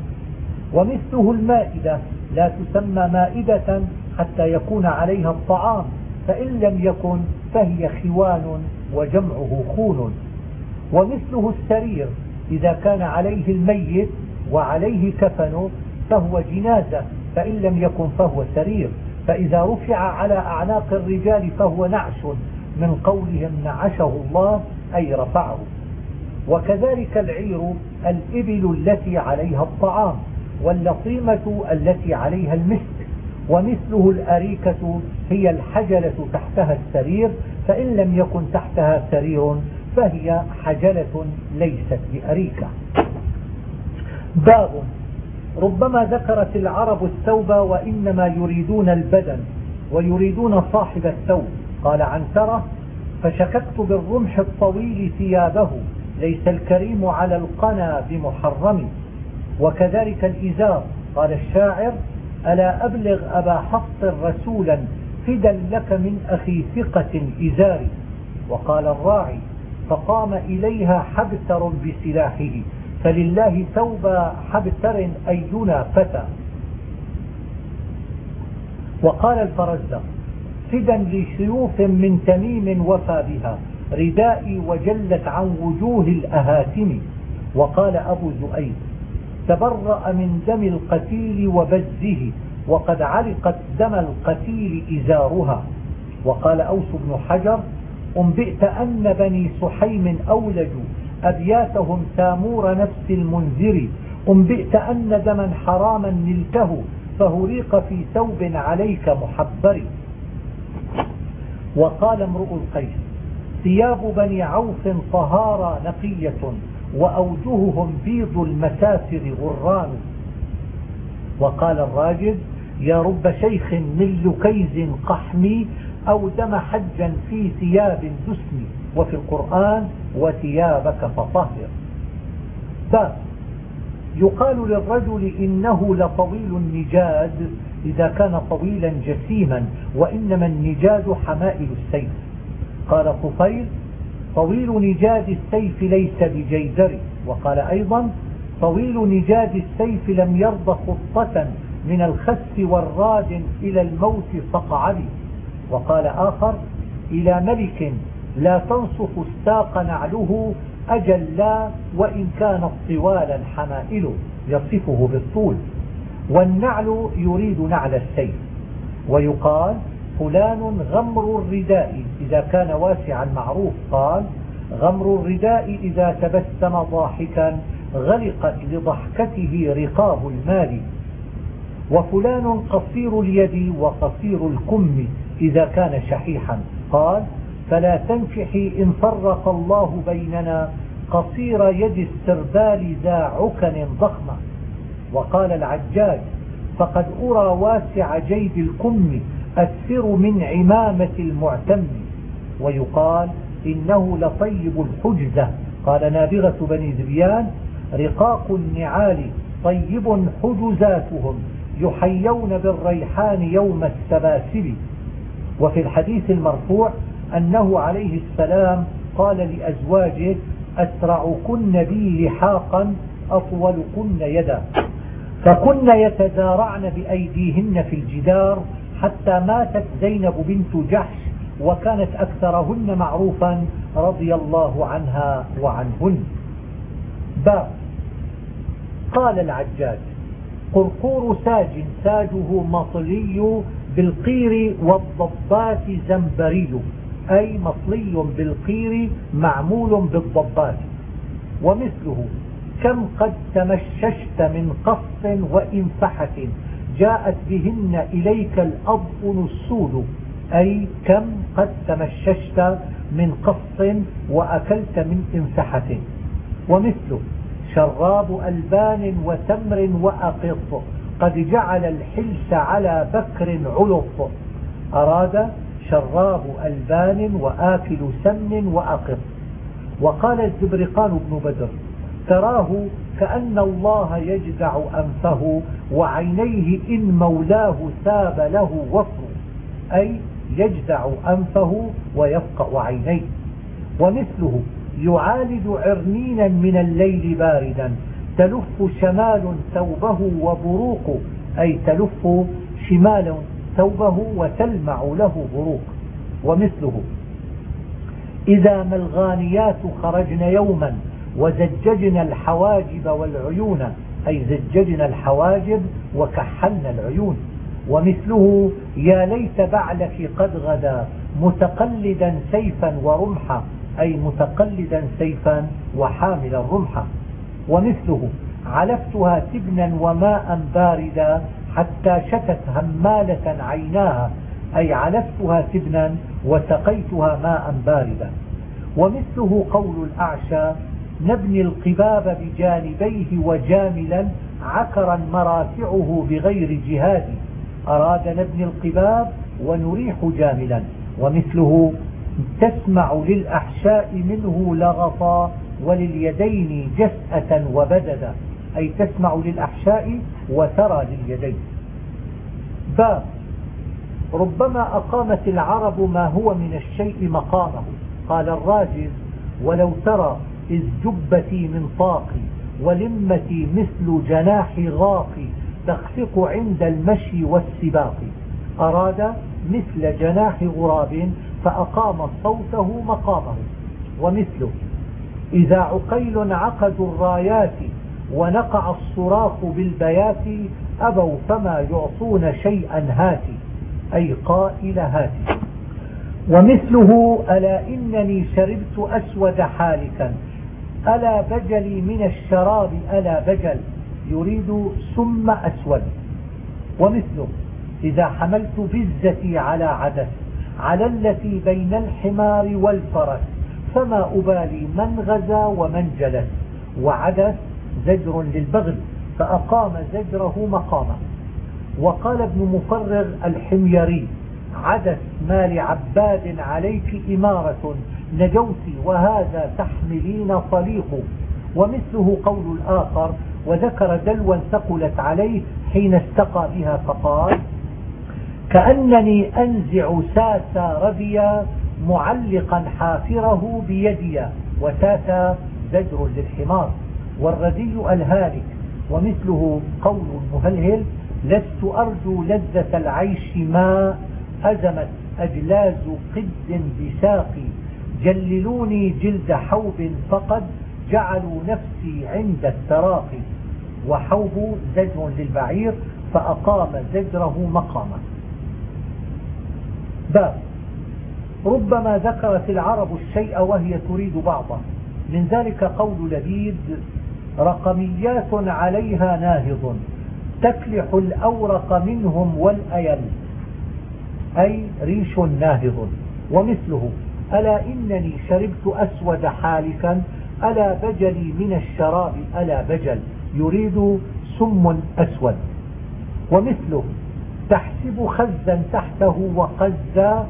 ومثله المائدة لا تسمى مائدة حتى يكون عليها الطعام فإن لم يكن فهي خوان وجمعه خون. ومثله السرير إذا كان عليه الميت وعليه كفنه فهو جنازة فإن لم يكن فهو سرير. فإذا رفع على أعناق الرجال فهو نعش من قولهم نعشه الله أي رفعه. وكذلك العير الإبل التي عليها الطعام واللطيمة التي عليها المسك. ومثله الأريكة هي الحجلة تحتها السرير فإن لم يكن تحتها سرير فهي حجلة ليست بأريكة. باب ربما ذكرت العرب الثوب وإنما يريدون البدن ويريدون صاحب الثوب. قال عنترة فشككت بالرمح الطويل ثيابه ليس الكريم على القنا بمحرم. وكذلك الإزار قال الشاعر ألا أبلغ أبا حفص رسولا فدا لك من أخي ثقة إزاري وقال الراعي فقام إليها حبتر بسلاحه. فلله ثوب حبتر أينا فتى. وقال الفرزدق فدا لسيوف من تميم وفى بها ردائي وجلت عن وجوه الأهاتم. وقال أبو زؤيد تبرأ من دم القتيل وبزه وقد علقت دم القتيل إزارها. وقال أوس بن حجر أنبئت أن بني سحيم أولجوا أبياتهم تامور نفس المنذر. أنبئت أن دما حراما نلته فهريق في ثوب عليك محبر. وقال امرؤ القيس ثياب بني عوف طهارى نقية وأوجههم بيض المسافر غران. وقال الراجل يا رب شيخ من لكيز قحمي أو دم حجا في ثياب دسم وفي القرآن وثيابك فطهر. باب يقال للرجل إنه لطويل النجاد إذا كان طويلا جسيما وإنما النجاد حمائل السيف. قال طفيل طويل نجاد السيف ليس بجيدر وقال أيضا طويل نجاد السيف لم يرض خطة من الخس والراد إلى الموت فقعدي وقال آخر إلى ملك لا تنصف استاق نعله أجل لا وإن كان الطوال الحمائل يصفه بالطول. والنعل يريد نعل السيف ويقال فلان غمر الرداء إذا كان واسعا معروف. قال غمر الرداء إذا تبسم ضاحكا غلقت لضحكته رقاب المال. وفلان قصير اليد وقصير الكم إذا كان شحيحا. قال فلا تنكحي إن فرق الله بيننا قصير يد السربال ذا عكن ضخمة. وقال العجاج فقد أرى واسع جيد الكم أكثر من عمامة المعتم. ويقال إنه لطيب الحجزة. قال نابغة بني ذبيان رقاق النعال طيب حجزاتهم يحيون بالريحان يوم السباسل. وفي الحديث المرفوع أنه عليه السلام قال لأزواجه أسرعكن بي لحاقا أطولكن يدا. فكن يتدارعن بأيديهن في الجدار حتى ماتت زينب بنت جحش وكانت أكثرهن معروفا رضي الله عنها وعنهن. باب قال العجاج قرقور ساج ساجه مطلي بالقير والضبات زنبري. أي مطلي بالقير معمول بالضبات ومثله كم قد تمششت من قص وإنفحة جاءت بهن إليك الأضئن السود. أي كم قد تمششت من قص وأكلت من إنفحة ومثله شراب ألبان وتمر وأقط قد جعل الحلس على بكر علط أراد شراب ألبان وآكل سمن وأقط وقال الزبرقان بن بدر تراه كأن الله يجدع أنفه وعينيه إن مولاه ساب له وفر أي يجدع أنفه ويفقأ عينيه. ومثله يعالج عرنينا من الليل باردا تلف شمال ثوبه وبروق أي تلف شمال ثوبه وتلمع له بروق ومثله. إذا ما الغانيات خرجن يوما وزججنا الحواجب والعيون أي زججنا الحواجب وكحلنا العيون. ومثله يا ليت بعلك قد غدا متقلدا سيفا ورمحا أي متقلدا سيفا وحاملا رمحا ومثله علفتها تبنا وماء باردا حتى شتت همالة عيناها أي علفتها تبنا وسقيتها ماء باردا. ومثله قول الأعشى نبني القباب بجانبيه وجاملا عكرا مرافعه بغير جهاد. أراد نبني القباب ونريح جاملا. ومثله تسمع للأحشاء منه لغطا ولليدين جسأة وبددا. أي تسمع للأحشاء وترى لليدين. باب ربما أقامت العرب ما هو من الشيء مقامه. قال الراجل ولو ترى إذ جبتي من طاقي ولمتي مثل جناح غاقي تخفق عند المشي والسباق. أراد مثل جناح غراب فأقام صوته مقامه. ومثله إذا عقيل عقدوا الرايات ونقع الصراخ بالبيات أبوا فما يعطون شيئا هاتي أي قائل هاتي. ومثله ألا إنني شربت أسود حالكا ألا بجلي من الشراب ألا بجل يريد سم أسود. ومثله إذا حملت بزتي على عدس على التي بين الحمار والفرس فما أبالي من غزا ومن جلس. وعدس زجر للبغل فأقام زجره مقامه. وقال ابن مفرغ الحميري عدس ما لعباد عليك إمارة نجوت وهذا تحملين طليق ومثله قول الآخر وذكر دلوا ثقلت عليه حين استقى بها فقال كأنني أنزع ساسا ربيا معلقا حافره بيدي وتاتا زجر للحمار. والردي الهالك ومثله قول المهلهل لست أرجو لذة العيش ما أزمت أجلاز قد بساقي. جللوني جلد حوب فقد جعلوا نفسي عند التراقي وحوب زجر للبعير فأقام زجره مقاما. باب ربما ذكرت العرب الشيء وهي تريد بعضه من ذلك قول لبيد رقميات عليها ناهض. تكلح الأورق منهم والأيل. أي ريش ناهض. ومثله ألا إنني شربت أسود حالكا ألا بجلي من الشراب ألا بجل. يريد سم أسود. ومثله تحسب خزا تحته وقزا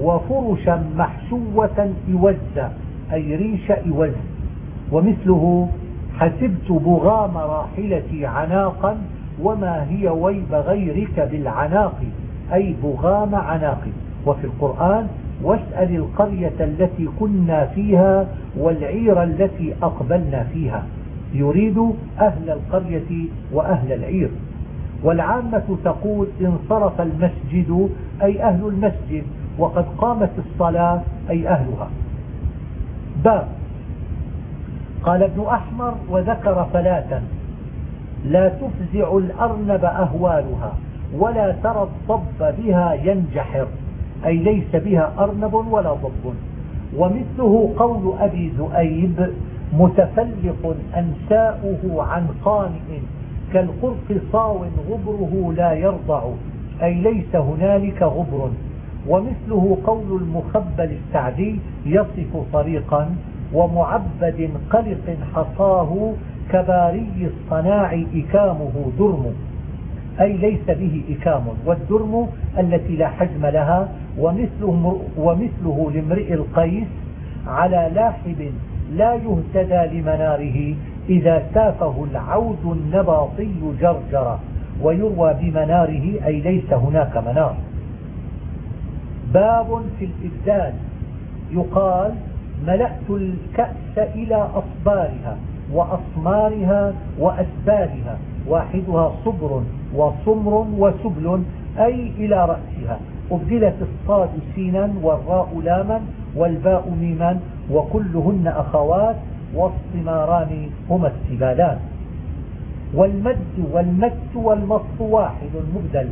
وفرشا محشوة إوزا. أي ريش إوز. ومثله حسبت بغام راحلتي عناقا وما هي ويب غيرك بالعناق أي بغام عناق. وفي القرآن واسأل القرية التي كنا فيها والعير التي أقبلنا فيها. يريد أهل القرية وأهل العير. والعامة تقول انصرف المسجد أي أهل المسجد وقد قامت الصلاة أي أهلها. باب قال ابن أحمر وذكر فلاة لا تفزع الأرنب أهوالها ولا ترى الضب بها ينجحر أي ليس بها أرنب ولا ضب ومثله قول أبي ذؤيب متفلق أنساؤه عن قانئ كالقرط صاو غبره لا يرضع أي ليس هنالك غبر. ومثله قول المخبل السعدي يصف طريقا ومعبد قلق حصاه كباري الصناع إكامه درم. أي ليس به إكام والدرم التي لا حجم لها ومثله, ومثله لامرئ القيس على لاحب لا يهتدى لمناره إذا سافه العود النباطي جرجر ويروى بمناره أي ليس هناك منار. باب في الإبدال. يقال ملأت الكأس إلى أصبارها وأصمارها وأسبالها واحدها صبر وصمر وسبل أي إلى رأسها. أبدلت الصاد سينا والراء لاما والباء ميما وكلهن أخوات والصماران هما السبالان. والمد والمت والمص واحد مبدل.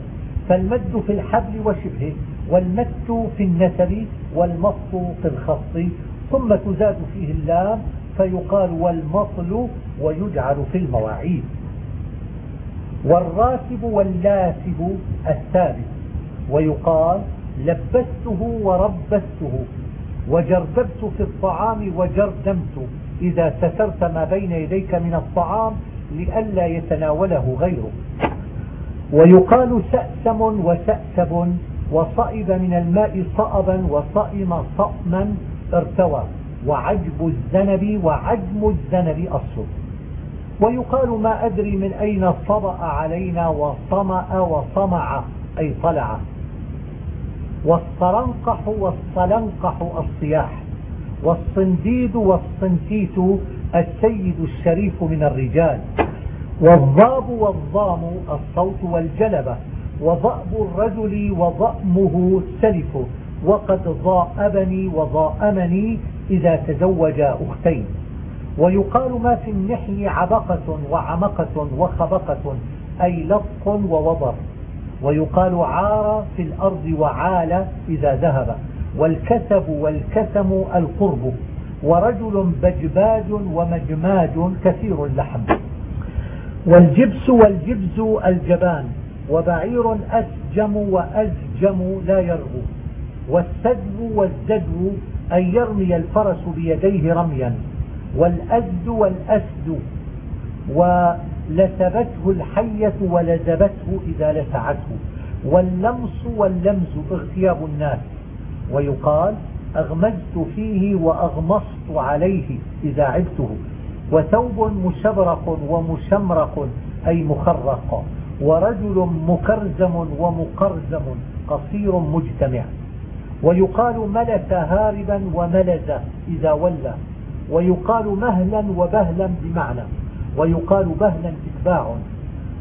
فالمد في الحبل وشبهه والمت في النسب والمص في الخص. ثم تزاد فيه اللام فيقال والمصل ويجعل في المواعيد. والراتب واللاسب الثابت ويقال لبسته وربسته وجردبت في الطعام وجردمت إذا سترت ما بين يديك من الطعام لئلا يتناوله غيره. ويقال سأسم وسأسب وصئب من الماء صأبا وصئم صأما ارتوى وعجب الذنب وعجم الذنب أصل ويقال ما أدري من أين صبأ علينا وصمأ وصمع أي طلع. والصرنقح والصلنقح الصياح والصنديد والصنتيت السيد الشريف من الرجال. والضاب والضام الصوت والجلبة وضأب الرجل وضأمه سلف وقد ضاءبني وضاءمني إذا تزوج أختين. ويقال ما في النحي عبقة وعمقة وخبقة أي لطق ووضر. ويقال عار في الأرض وعال إذا ذهب. والكسب والكسم القرب. ورجل بجباج ومجماج كثير اللحم. والجبس والجبز الجبان. وبعير أسجم وأزجم لا يرغو والسدو والزدو أن يرمي الفرس بيديه رميا والأزد والأسد ولسبته الحية ولزبته إذا لسعته واللمس واللمز اغتياب الناس. ويقال أغمزت فيه وأغمصت عليه إذا عبته وثوب مشبرق ومشمرق أي مخرق ورجل مكرزم ومقرزم قصير مجتمع. ويقال ملت هاربا وملز إذا ولى ويقال مهلا وبهلا بمعنى ويقال بهلا إتباع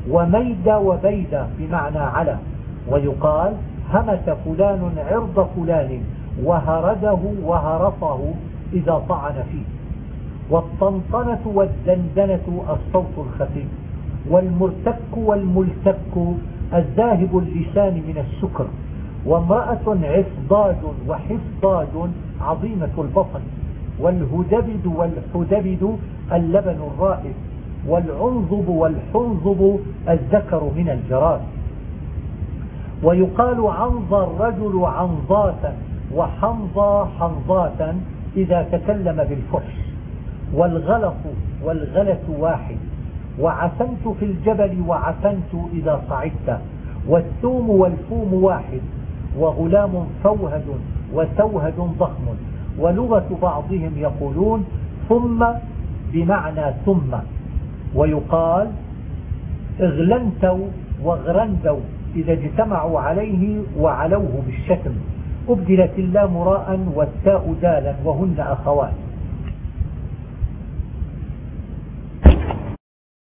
وميد وبيد بمعنى على ويقال همس فلان عرض فلان وهرده وهرطه إذا طعن فيه والطنطنة والدندنة الصوت الخفي والمرتك والملتك الذاهب اللسان من السكر. وامرأة عفضاج وحفضاج عظيمة البطن والهدبد والحدبد اللبن الرائد والعنظب والحنظب الذكر من الجراد. ويقال عنظى الرجل عنظاتا وحنظى حنظاتا إذا تكلم بالفحش. والغلط والغلة واحد. وعفنت في الجبل وعفنت إذا صعدت. والثوم والفوم واحد. وغلام فوهد وتوهد ضخم. ولغة بعضهم يقولون ثم بمعنى ثم. ويقال اغلنتوا واغرندوا إذا اجتمعوا عليه وعلوه بالشتم. أبدلت اللام راء والتاء دالا وهن أخوات.